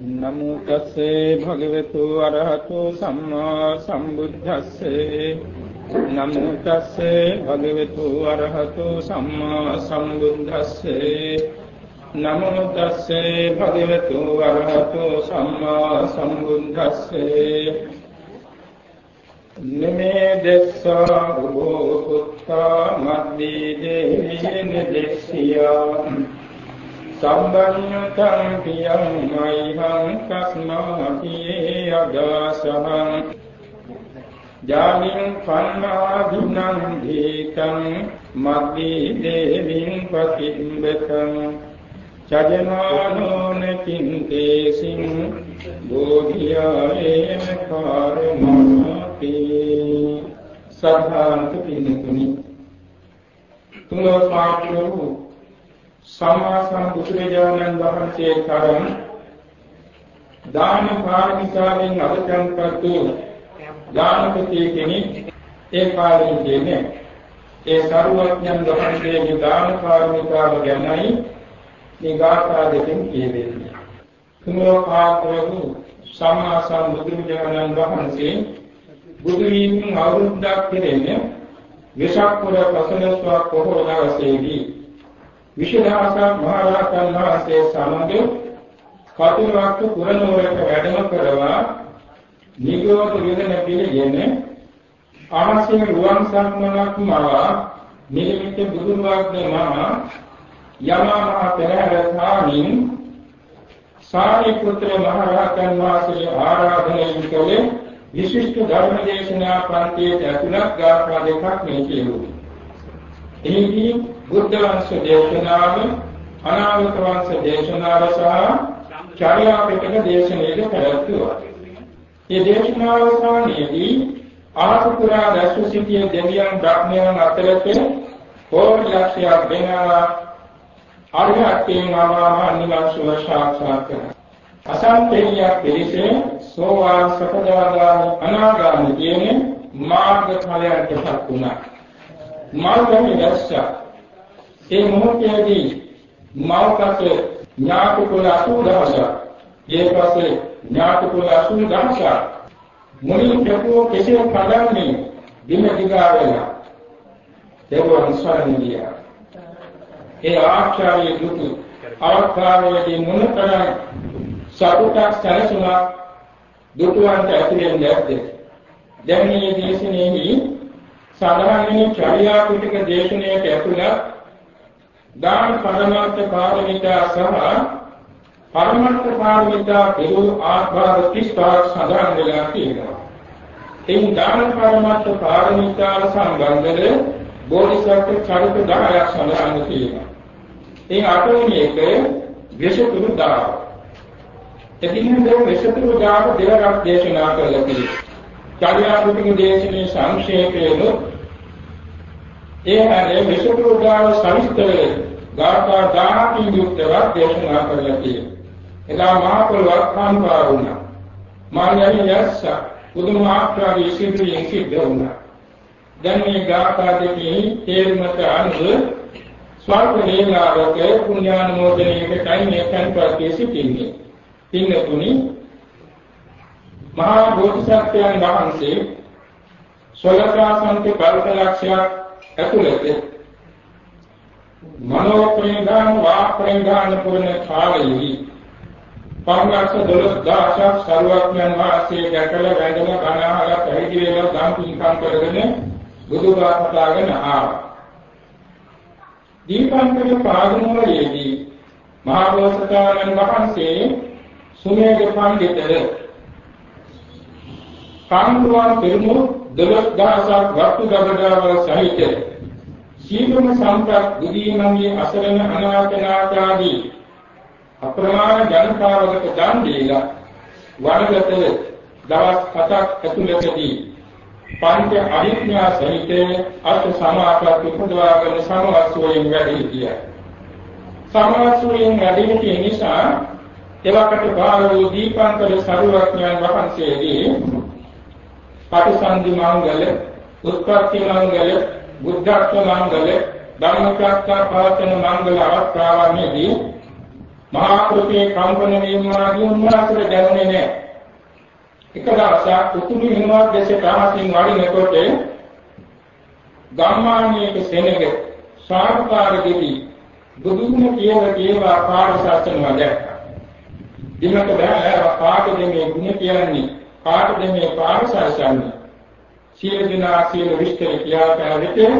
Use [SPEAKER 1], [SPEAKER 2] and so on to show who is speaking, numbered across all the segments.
[SPEAKER 1] නමෝ තස්සේ භගවතු අරහතෝ සම්මා සම්බුද්දස්සේ නමෝ තස්සේ භගවතු අරහතෝ සම්මා සම්බුද්දස්සේ නමෝ තස්සේ භගවතු අරහතෝ සම්මා සම්බුද්දස්සේ නමේ දස්සා උභෝ පුත්තා මද්දී දේවිය නිදෙස්සියා සම්බඤ්ඤතං පියං මයිහං කස්මාති අදාසහං ජාමින් පන්නාදිනං දීතං මද්දී දේවින් පතිම්බතං චජනානෝන කින්තේසින් බෝධියායේන කාරණාති සද්ධාන්ත පින්තුනි තුලෝ පාඨෝ සම්මා සම්බුදුරජාණන් වහන්සේ තරම් දාන පාරමිතාවෙන් අවසන්පත්තු දානපති කෙනෙක් ඒ කාලේ කියන්නේ ඒ සරුවඥන් වහන්සේගේ දාන පාරමිතාව ගැනයි මේ ගාථා දෙකෙන් කියවෙන්නේ. කුමෝපාතවු සම්මා සම්බුදුරජාණන් වහන්සේ බුදු වීමෙන් අවුරුද්දක් කෙරෙන්නේ විශාඛ පුර පසළොස්වක පොහොය දවසේදී විශේෂාසක් මහරහතන් වහන්සේ සමග කතුරුවක්ක පුරනුවරට වැඩම කරවා නිගෝධ විදන පිළිගෙන ආමසින් රුවන් සම්මනක් මවා නිලමිත බුදුන් වහන්සේ මහා යමා මහ පෙරහැර ස්වාමීන් සාරිපුත්‍ර මහරහතන් වහන්සේ ආරාධනය කළේ විශිෂ්ට ධර්ම දේශනා පන්තියේ ඇතුළත් ගාථා දෙකක් මේ කියුවා. එහිදී බුද්ධ වංශ දේශනාව අනාගත වංශ දේශනාව සහ චර්යා පිටක දේශනාවද පැවැත්වුවා. මේ දේශනාව සමයේදී ආසුකුරා දැස්ව සිටිය දෙවියන් බ්‍රහ්මයන් අතරට කෝටි ලක්ෂයක් දෙනා අරිහත්යෙන් ආවා නිවන් සුව සාක්ෂාත් කරගන්නවා. අසංකේයයක් පිළිසේ සෝවාන් සකදාගාමි අනාගාමි කියන මාර්ග ඵලයන්ටපත් වුණා. මාර්ගයෙන් දැස්සා ඒ මොහොතේදී මෞකස ඥාති කුල 80000ක් ඊපස්සේ ඥාති කුල 80000ක් මුනි ප්‍රකෝ කෙසේ පදන්නේ? දින දිගා වෙලා. දේවයන් ස්වරණිය ඒ ආචාර්ය දුතු අවස්ථාවේදී මොනතරම් සතුටක් සැලසුමක් දුටුවන්ට ඇතිවෙන්නේ නැද්ද? දැන් මේ දේශනයේදී සඳහන් වෙන චර්යා පිටක දේශනාවට ඇතුළත් දාන පරමාර්ථ පාරමිතා සහ පරමාර්ථ පාරමිතා පෙරු ආත්මාද 35ක් සඳහන් වෙලා තියෙනවා. එයින් දාන පරමාර්ථ පාරමිතා සම්බන්ධව බෝධිසත්ව චරිත 10ක් සඳහන් තියෙනවා. ඒ අටවෙනි එක විශේෂතුරු දාන. එදිනෙන් විශේෂතුරු දාන දෙවරක් දේශනා කළා කියලා. චාරියාපතික දේශනේ සංක්ෂේපයෙන් ඒ හැරේ විසුරුදාව සවිස්තරේ ගාථා 10කින් යුක්තව දේශනා කරලා තියෙනවා. එදා මහා පොළොවක් කාන්වා වුණා. මායයි යස්ස පුදුමාකාරී සිද්ධියෙන් සිද්ධ වුණා. දැන් මේ ගාථා දෙකේ තේරුමට අනුව ස්වල්ප වේලාවක පුණ්‍යානුමෝදනයේකයි මේ කන්පත් සිටින්නේ. පින්නතුනි මහා බෝධිසත්වයන් වහන්සේ සොලකාසන්ති කල්පලක්ෂයක් ඇතුළත මනෝ ප්‍රේදාන වා ප්‍රේදාන පුරණ කාලයේදී පංගස්ස 12000ක් සරුවක්යන් වාසයේ දැකලා වැඳලා කනහලා පැවිදි වෙලා දම් පින්කම් කරගෙන බුදුබා කතාගෙන ආවා. දීපංකර පාදමෝලයේදී මහා බෝසතාණන් වහන්සේ සුමේද පඬිතර කාන්තුවන් පෙරමු 12000ක් වස්තු ගබඩාවල සහිත සීලම සම්ප්‍රත් බුදීමන්ගේ අසරණ අනාථනාථාදී අප්‍රමාණ ජනතාවකට දන් දීලා වරගත දවස් 7ක් ඇතුළතදී පංච අවිඥා සහිත අර්ථ සමාපatti උපදවාගෙන සමවස්සෝයෙන් වැඩි හිටියා. සමවස්සෝයෙන් වැඩි හිටිය නිසා එවකට බාල වූ දීපංකර සරුවඥයන් වහන්සේගේ පටිසන්ධි මංගල, උත්පත්ති මංගල, බුද්ධත්ව මංගල, ධම්මචක්ක පවතන මංගල අවස්ථාවන්දී මහා කෘතියේ කම්පන වීම ආදී උන්වහන්සේට දැනුනේ නැහැ. එක දවසක් උතුරු හිමවත් දේශේ තාමසින් වඩිනකොට ගම්මානයේක සෙනග සාරකාර දෙවි බුදුන් කියලා කියලා පාර ශාසනව දැක්කා. දිනක බෑ කාටද මේ ගුණ කියන්නේ කාටද මේ පාර ශාසනය සියලු දෙනා සියලු විස්තර කියා පැවැත්තේ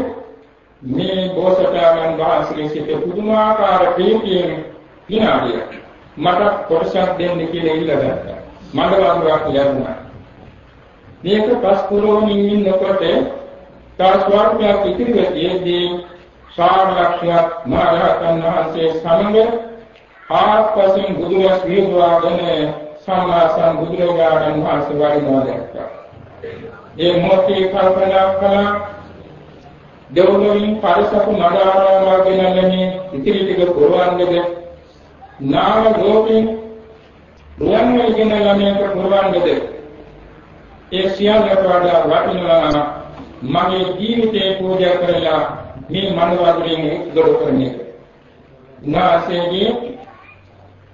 [SPEAKER 1] මේ බෝසතාණන් වහන්සේගේ සිට පුදුමාකාර ප්‍රීතියෙන් විනාඩිය මට කොටසක් දෙන්න කියලා ඉල්ලගත්තා. මඩ වරුවක් ලැබුණා. මේක පස් පුරෝමින් ඉන්නකොට තව ස්වර්ගයක් ඉතිරි වෙද්දී ශාරලක්ෂයක් මහරහතන් වහන්සේ සමග ආත්පසින් බුදුරස් විහිදුවාගෙන සම්මා සම්බුදුරජාණන් වහන්සේ වඩිනවා දැක්කා. ඒ මොහොතේ කල්පනා කළා දෙවොලින් පරිසපු නඩාරාමාගෙන යන්නේ ඉතිරි ටික පුරවන්නේද නාම ගෝපින් රුවන්වැලි ගෙන ළමයට පුරවන්නේද ඒ සියල්ලට වඩා වටිනවා මගේ ජීවිතේ පූජා කරලා මේ මනෝවදින් උද්දොඩ කරන එක.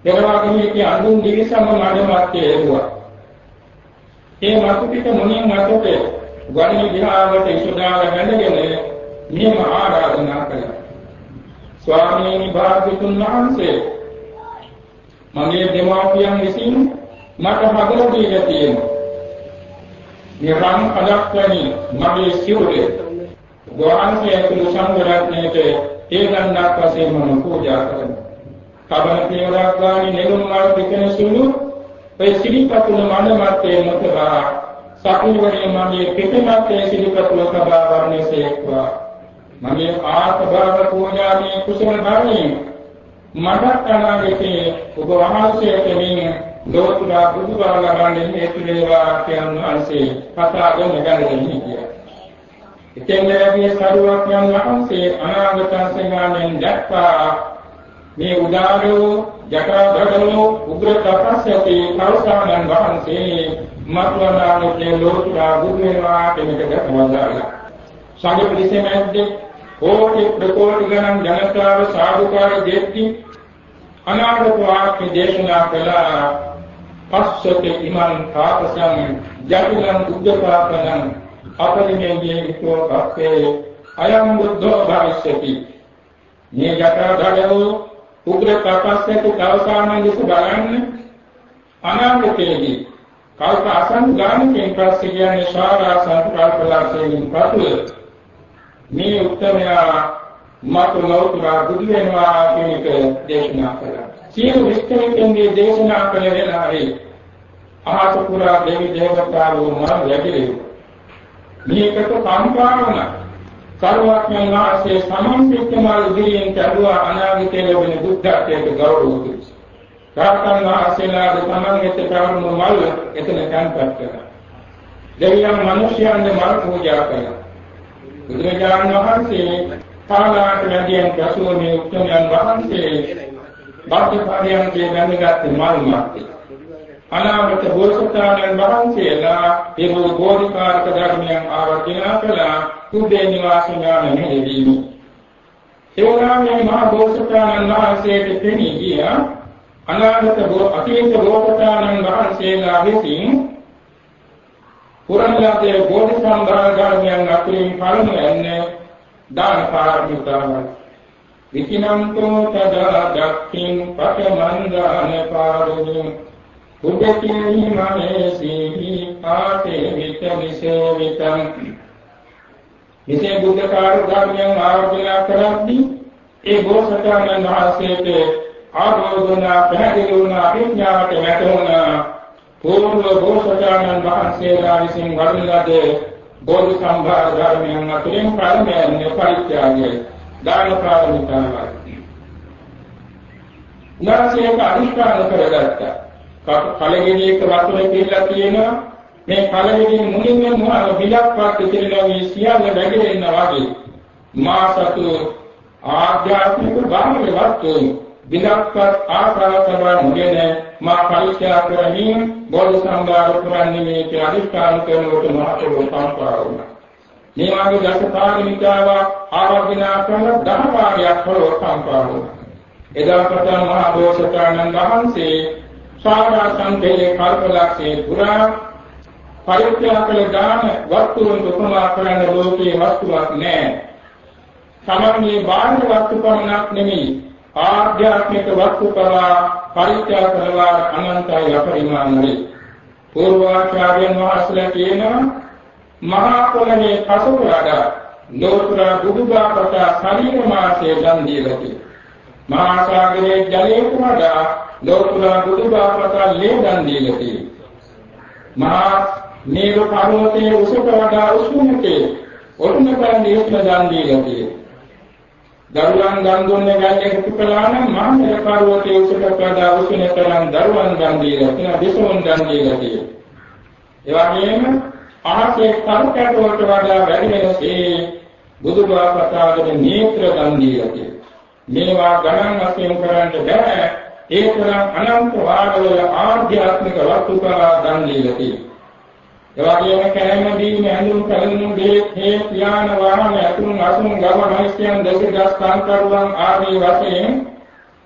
[SPEAKER 1] නාසයේ පෙරවාගමේ අඳුන් දිවිසම මඩමත්තේ එරුවා. ඒ මතු පිට මුණින් මතට වඩි විහාරයට ඉසුදාල වැඳගෙන මෙහෙම ආරාධනා කළා. ස්වාමීනි භාග්‍යතුන් වහන්සේ මගේ දෙමාපියන් විසින් මට හදලා දීලා තියෙනවා. මේ රන් කඩක් වැනි මගේ සිවුරේ වහන්සේ ඇතුළු සංඝරත්නයට ඒ දණ්ඩක් වශයෙන් මම පූජා කරනවා. කබන පියවරක් ගානේ නෙළුම් මල් පිටන සුළු ඔය සිරිපතුල මඩමත්තේ මොකවා සතුවරේ මගේ පිටමත්තේ සිරිපතුල කබා වර්ණසේක්වා මගේ ආත්භාව පූජාමේ කුසල ධර්මයෙන් මට අනාගතේ ඔබ වහන්සේට මේ ලෝතුරා බුදුබව ලබන්නේ හේතු වේවා කියන වහන්සේ කතාගෙන ගන්නේ කියනවා. එතෙන් ලැබිය සරුවක් යන වහන්සේ අනාගත සංඥාවෙන් දැක්වා මේ උදාරෝ ජටාධරෝ උග්‍ර තපස්සති කෞසානන් වහන්සේ මත්වනාගේ ලෝතුරා බුදු වෙනවා කෙනෙක් දැක්වලා සංඝ පිළිසෙමැද්දේ කෝටි ප්‍රකෝටි ගණන් ජනතාව සාදුකාර දෙත්ති අනාගත වාක්‍ය දේශනා කළා. පස්සති ඉමන් තාපසං ජටිලං උද්දපාපනං අපරිමේයේ විතෝ කප්පේ අයං බුද්ධෝ භවිෂ්‍යති මේ ජටාධරෝ උග්‍ර තපස්සක දවසාන ලෙස බලන්න අනාගතයේදී කල්ප අසංගාමිකෙන් පස්සේ කියන්නේ ශාරා සංකල්පලාසයෙන් පසු මේ උත්තරයා මත ලෞතුරා බුදු වෙනවා කියන එක දේශනා කළා. සියලු විස්තරිතෙන්ගේ දේශනා කළ වෙලාවේ අහස පුරා දෙවි දේවතාවෝ මම වැඩිලේ. මේකට කම්පා වුණා. සර්වඥයන් වහන්සේ සමන්විතමල් ඉදිරියෙන් කරුවා අනාගතයේ ලැබෙන බුද්ධත්වයට ගෞරව දුන්නා. රාතන් වහන්සේලාද තමන් වෙත පැවරුණු මල් එතන තැන්පත් කළා. දෙවියන් මිනිසයන්ගේ මල් පූජා කළා. බුදුරජාණන් වහන්සේ පාලාට වැඩියන් පසුව මේ උත්තමයන් වහන්සේ බාධ්‍යකාරයන්ගේ දැනගත් මල් මාත්‍රි. අනාගත බෝසතාණන් වහන්සේලා පිරු බෝධිකාරක ධර්මයන් ආවර්ජනා කළා කුඩේ නිවාස ඥාන මෙහෙවීම. ඒවනම් මේ මහා බෝසතාණන් වහන්සේට තෙනී ගිය අනාගත බෝ අතීත බෝසතාණන් වහන්සේලා විසින් පුරණලාතේ බෝධිසම්භාර ධර්මයන් අතරින් පළමුවන්නේ දාන පාරමිතාවයි. විචිනම්තෝ තදා දක්ඛින් පඨමන්දාන පාරමිතාවයි උදකේහි මහේසීහි ආතේ විත විසේවිතං මෙසේ බුද්ධ කාර්යයන් ආවර්ජනා කරද්දී ඒ බෝසතාණන් වහන්සේට ආරෝධනා පැහැදිලි වුණ අභිඥාවට වැටුණ පූර්ව බෝසතාණන් වහන්සේලා විසින් වඩන ලද බෝධි සම්භාර ධර්මයන් අතරින් ප්‍රථමයෙන් පරිත්‍යාගය දාන පාරමිතාවයි. උන්වහන්සේ අනිෂ්ඨාන කරගත්තා. කලගෙඩියක වතුර පිරලා තියෙනවා මේ කලගෙඩිය මුලින්ම මොහොත බිලක්වත් ඉතිරිලා මේ සියල්ල වැగిරෙන්න වගේ. මා සතු ආධ්‍යාත්මික බාහිර වස්තු. බිලක්වත් ආකාරසබා මුගෙන මා පරිත්‍යාග කරමින් බෝධි සම්භාර පුරන්නේ මේ අධිෂ්ඨාන කරනකොට මහතෝ සංස්කාර වුණා. මේ වගේ දසපාරමිතාව ආවර්ජනා කරන දහපාරයක් හොර සංස්කාර වුණා. එදා පටන් මහා බෝසතාණන් වහන්සේ සාරා සංකේය කල්පලක්ෂේ පුරා පරිත්‍යාග කළ දාන වස්තුන් උපමා කරන්න ලෝකේ වස්තුවක් නැහැ. තමන්ගේ බාහිර වස්තු පමණක් නෙමෙයි ආධ්‍යාත්මික වස්තු පවා පරිත්‍යාග කරලා අනන්තය අපරිමාණයි. පූර්වාචාර්යයන් වහන්සේලා කියනවා මහා පොළවේ පසුරාදා ලෝතර බුදුබාපත ශරීර මාසේ දන් දීලා තියෙනවා. මහා සාගරයේ ජලයට වඩා ලෝතර බුදුබාපත ලේ දන් දීලා තියෙනවා. මහා මේරු පර්වතයේ උසට වඩා උෂ්ණකේ ඔටුන කරන්නේ ඉස්ම දන් දීලා තියෙනවා. දරුවන් දන් දුන්නේ ගැන්නේ කුපලාන මහා මේරු පර්වතයේ උසට වඩා උෂ්ණ තරම් දරුවන් දන් දීලා තියෙනවා. දෙසොන් දන් දීලා තියෙනවා. ඒ වගේම අහසේ කරුකැට වලට වඩා වැඩි වෙනසේ බුදුබාපතාගේ නේත්‍ර දන් දීලා තියෙනවා. මේවා ගණන් වශයෙන් කරන්න බෑ. ඒ තරම් අනන්ත වාගවල ආධ්‍යාත්මික වස්තුකලා දන් දීලා තියෙනවා. එවාගේම කැලෑම දීම ඇඳුම් කලනුම් දේ හේ පියාන වාහන අතුන් අසුන් ගව මහිස්යන් දසදස් කාන්තරුවන් ආදී වශයෙන්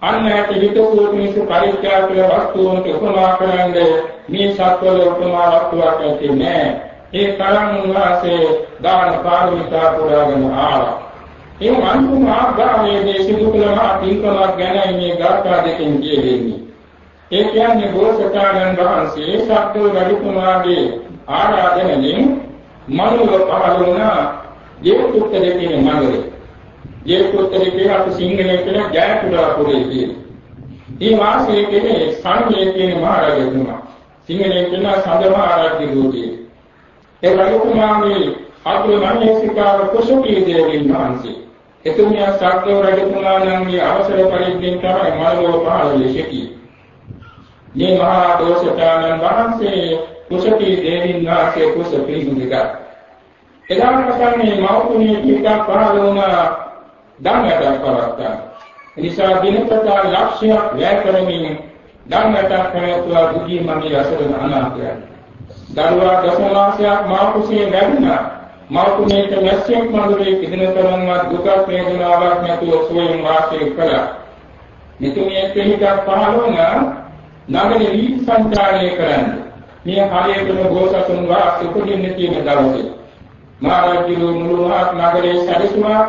[SPEAKER 1] අන්නයට හිතපු මිනිසු පරිත්‍යාග කළ වස්තුන්ට උපමා කරන්නේ මේ සත්වල උපමා වස්තුවක් ඇති නෑ. ඒ තරම් උන්වහන්සේ දාන පාරමිතා පුරාගෙන ආවා. ඒ අන්තිම ආග්‍රහයේදී සිදු කළ මා පින්කමක් ගැන මේ ගාථා දෙකෙන් කියෙන්නේ. ඒ කියන්නේ බෝසතාණන් වහන්සේ සත්ව රජතුමාගේ ආරාධනෙන් මනුව පහළ වුණා ජේතුත්තර කියන නගරේ. ජේතුත්තර කියන අප සිංහලයේ කියන ජයපුරා පුරේ කියන. මේ වාසයේ කියන්නේ සංඝයේ කියන මහරජතුමා. සිංහලයේ කියන සඳම ආරාධ්‍ය දූතිය. ඒ රජතුමාගේ අග්‍රමණ්‍යසිකාව කුසුකී දේවීන් වහන්සේ. එතුමිය සාක්‍යව රජතුමාණන්ගේ අවසර පරිද්දෙන් තමයි මනෝ පහළ ලෙසකී. මේ මහා දෝෂතානන් වහන්සේ කුසකී දේවීන් වහන්සේ කුස පිළිගුණික. එදාට පටන් මේ මෞතුණිය පිටක් පහළ වුණා ධම්මයට පවත්තා. එනිසා දිනපතා ලක්ෂයක් වැය කරමින් ධම්මයට කරතුවා දුකී මගේ අසරණ අනාථයන්. දරුවා දසමාසයක් මා කුසේ ලැබුණා. මා කුමේට නැස්සියක් මඟුලේ කිදින තරම්වත් දුක වේදනාවක් නැතුව සෝයෙන් වාසය කළා. මෙතුමිය පිළිගත් පහළ වුණා නගරේ වී සංචාරණය කරන්න. මේ හරියටම ගෝසතුන් වාසය උපදින්න තියෙන දවසේ. මහරජු මුළු මහත් නගරේ සැරිසුමා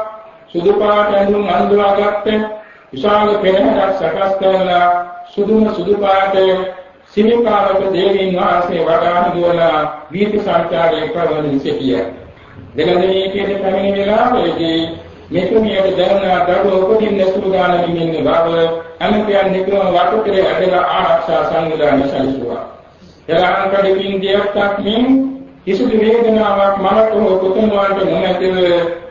[SPEAKER 1] සුදු පාට ඇඳුම් අඳුරාගත්ත විශාල පෙරහැරක් සකස් කරලා සුදුම සුදු පාටේ සිමිකාවක දේවීන් වහන්සේ වඩාන දුවලා වීථි සංචාරයේ කරවන සිටිය. දෙලදෙනී කියන පැමිණි වෙලාවේදී මෙතුමියට දැනුණා දරුව උපදින්න සූදානම් ඉන්න බව අනුපයන් නිකම වටුතරේ ඇදලා ආරක්ෂා සංවිධානය සැලසුවා. එලහංකඩකින් දෙයක්ක් මෙන් කිසිදු වේදනාවක් මනට හෝ පුතුණවන්ට නොමැතිව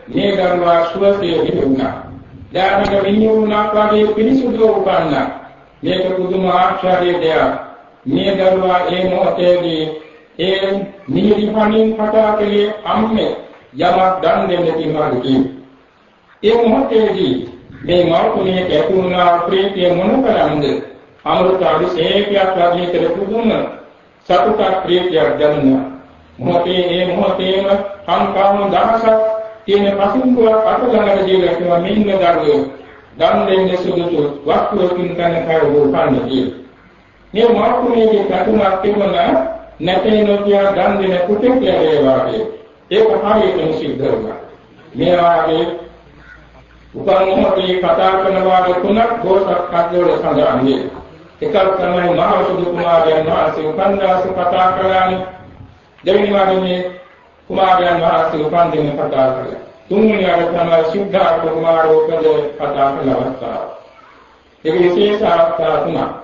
[SPEAKER 1] මේ දරුවා සුවසේ විඳුණා. දානක විඤ්ඤුණාක් වගේ පිරිසුදු උපන්නා. මේක පුදුම ආශ්චර්ය දෙයක්. මේ දරුවා ඒ මොහොතේදී ඒ නිහිරි පණින් කතා කළේ අම්මේ යමක් දන් දෙන්න තියනවා කියන්නේ. ඒ මොහොතේදී මේ මෞතුමිය කැතුණා ප්‍රීතිය මොන කරන්ද අමෘත අභිෂේකයක් ලැබී කරපුදුම සතුටක් ප්‍රීතියක් දැනුණා. මොහොතේ ඒ මොහොතේම සංකාම දහසක් තියෙන පසුම්බුවක් අත ළඟට දීලා කිව්වා මෙන්න දරුවෝ දන් දෙන්න සුදුසු වස්තුවකින් කන කය උපන්න කියලා. මේ මාර්ගයේ කටුණක් තිබුණා නැතේ නොකිය දන් දෙන කුටෙක් ලැබේවා ඒක හරියටම සිද්ධ වුණා. මේ වාගේ උපන්මෝහේ කතා කරන වාගේ තුනක් දෝෂක් කද්දවල සඳහන් වේ. එකක් තමයි මහා සුදු කුමාරයන් වහන්සේ උපන්දාස කතා කරන්නේ. දෙවෙනි වාගේ කුමාරයන් වහන්සේ උපන් දෙන කතා කරලා. තුන්වෙනි වාගේ තමයි සිද්ධාර්ථ කුමාරෝපද කතා කළ අවස්ථාව. ඒක විශේෂ අවස්ථා තුනක්.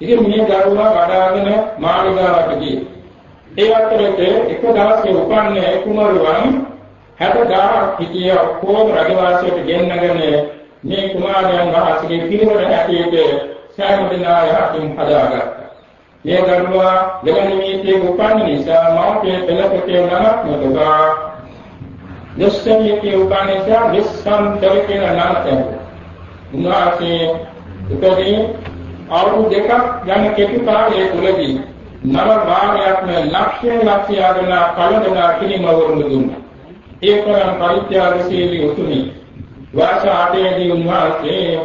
[SPEAKER 1] ඉතින් මේ දරුවා වඩාගෙන මාළිගාවට ගියේ. ඒ අතරේ එක දවසේ උපන්නේ කුමරුවන් 60000ක් හිටිය ඔක්කොම රජවාසයට ගෙන්නගෙන මේ කුමාරයන් වහන්සේගේ පිරිවර හැටියට සෑම දිනා යහකින් හදාගත්තා. මේ දරුවා දෙවනි මීටේ උපන්න නිසා මාපිය පෙළපොතේ නමක් නොදවා නිස්සමිතේ උපන්න නිසා විස්සම් දෙවිකන නම තැබුවා. උන්වහන්සේ උපදී අවුරුදු දෙකක් යන කෙටි කාලය තුලදී නව වාරයක්ම ලක්ෂය ලක්ෂය ආගන කලදනා කිලිමවරුන් දුන්නා. ඒ තරම් පරිත්‍යාගශීලී උතුමි වාස ආටේදී උන්වහන්සේ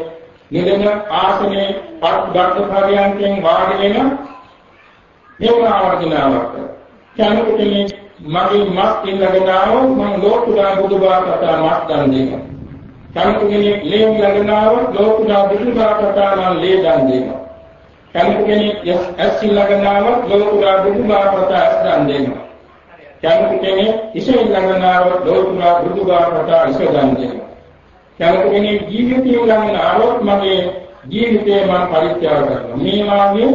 [SPEAKER 1] නිදන ආසනේ පත් පරියන්කෙන් වාඩි වෙන මේ ආවර්ජනාවක්. කැමති මගේ මස් ඉල්ලගෙන ආවොත් මම ලෝකුඩා බුදුබා කතා මස් දන් දෙනවා. කැමති කෙනෙක් ලේ ඉල්ලගෙන ආවොත් ලෝකුඩා බුදුබා කතා මම ලේ දන් දෙනවා. කැමති කෙනෙක් ඇස් ඉල්ලගෙන ආවොත් ලෝකුඩා බුදුබා කතා ඇස් දන් දෙනවා. කැමති කෙනෙක් ඉස ඉල්ලගෙන ආවොත් ලෝකුඩා බුදුබා කතා ඉස දන් දෙනවා. කැමති කෙනෙක් ජීවිතය ඉල්ලගෙන ආවොත් මගේ ජීවිතය මම පරිත්‍යාග කරනවා. මේ වාගේ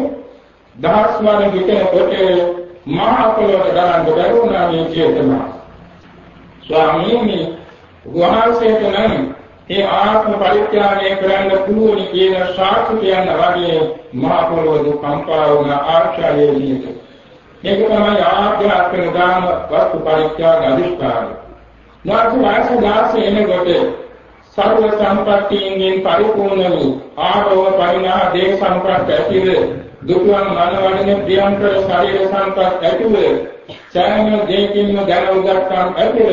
[SPEAKER 1] දහස් වර විතර කොට මහා පොළොවට ගලන් බැරුණා මේ චේතනා. ස්වාමීනි වහන්සේට නම් ඒ ආත්ම පරිත්‍යාගය කරන්න පුළුවන් කියන සාක්ෂි කියන්න වගේ මහා පොළොව දුකම්පා වුණ ආචාර්යයේ නියත. මේක තමයි ආධ්‍යාත්මික දාන වස්තු පරිත්‍යාග අධිෂ්ඨානය. නාසු වාස දාස එනකොට සර්ව සම්පත්තියෙන් පරිපූර්ණ වූ ආරෝහ පරිණා දේහ සම්ප්‍රාප්ත ඇතිව දුකවන් මනවඩන ප්‍රියංකර ශරීර සංකප්ප ඇතිව සෑම දෙයකින්ම දැන උගත්කම් ඇතිව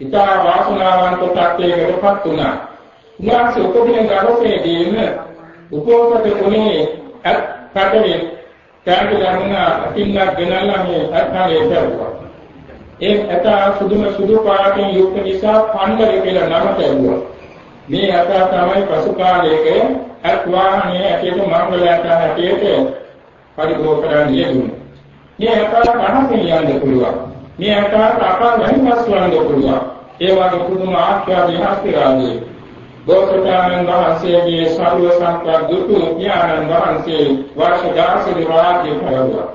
[SPEAKER 1] ඉතා වාසනාවන්ත තත්ත්වයකටපත් වුණා. උන්වහන්සේ උපදින දවසේදීම උපෝසත කුණේ අත් කඩේ කෑලි ගන්න අතින්නක් ගෙනල්ලා මේ අත්හාලේ පෙරුවා. ඒ ඇත සුදුම සුදු පාටින් යුක්ත නිසා පණ්ඩල කියලා නම තැබුවා. මේ අත තමයි පසු කාලයක අත් වාහනේ ඇටියට මංගලයට හැටියට පරිභෝග කරන්න යෙදුණා. මේ අත කහකින් යන්න පුළුවන්. මේ අත අපා වෙනස් වන්න පුළුවන්. ඒ වගේ පුදුම ආශ්චර්ය හස්තිරාජේ බෝසතාණන් වහන්සේගේ සර්ව සංකල්ප දුතු ඥානන් වහන්සේ වර්ෂ 16 රාජ්‍ය කරවුවා.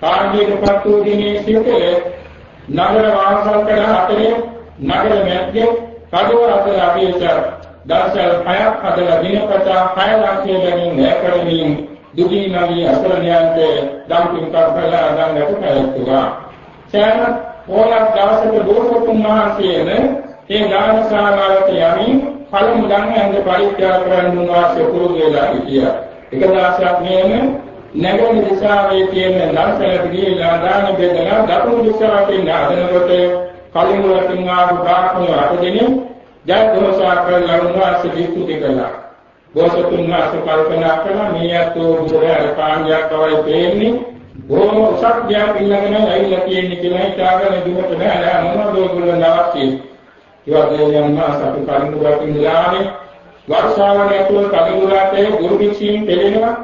[SPEAKER 1] කාර්යයටපත් වූ දිනේ සිටේ නගර වාසල් කළ අතරේ නගර මැද්දේ කඩුව අතර අභියචර දර්ශන හයක් හදලා දිනපතා 6 ලක්ෂය බැගින් නැකරමින් දුගී නවී අසරණයන්ට දම්පින් කරලා ගංගට පැවැත්තුවා. සෑම ඕනක් දවසක බෝසතුන් වහන්සේම ඒ දානශාලාවට යමින් පළමු ධර්මයන්ද පරිත්‍යාග කරන්න උන්වහන්සේ පුරුදු වෙලා හිටියා. එක දවසක් මේම නැගුණු දිශාවේ තියෙන දර්ශනට ගිහිලා දාන බෙදලා දකුණු දිශාවට නාදනකොට කලින් වටින් ආපු බ්‍රාහ්මණය අට දෙනෙක් ජයදෝසා කරලා උන්වහන්සේ විස්තුති කළා. බෝසතුන් වහන්සේ කල්පනා කළා මේ අතෝ බුදුරජාණන් කාණ්ඩයක් බවයි පේන්නේ. බොහොම උසස් දෙයක් ඉල්ලගෙන ඇවිල්ලා තියෙන්නේ කියලා හිතාගෙන දුමට බෑලා මොනවද ඔයගොල්ලෝ අවශ්‍යයි. ඒවා දෙවියන් වහන්සේ අපි කලින් වටින් දානේ වර්ෂාවන ඇතුළු කලිමුරාතේ ගුරු භික්ෂුන් පෙළෙනවා.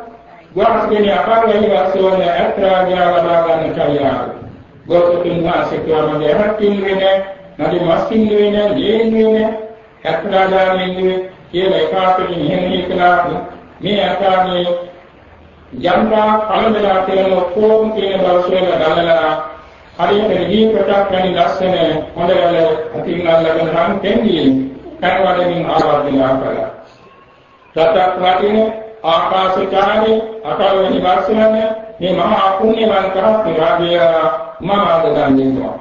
[SPEAKER 1] ගුවන්විදුලි අපාරවැලි වර්ෂවල ඇත්‍රාග්‍යා ලබා ගන්න කලියාව. ගෝතතුන් වහන්සේ කියවන්නේ හැකින් වෙන්නේ නැදි මස්කින් වෙන්නේ ලේන් වෙන්නේ ඇත්‍රාගාමින් වෙන්නේ කියලා එකාකකින් එහෙම හිතලා මේ ආකාරයේ යම්කා කලබලා කියන ඔක්කොම කියන දවස්වල ගලලා හරියට ජීව ප්‍රකාශ කරන ලස්සන හොඳවල අතින් අල්ලගෙන නම් තෙන්දී කරවඩමින් ආවර්ජනා කළා. සතක් වටින ආකාශකාරී අකල්වනි වර්ෂණ මේ මහා පුණ්‍යවන්ත රාජ්‍ය මම ආදදන්නේ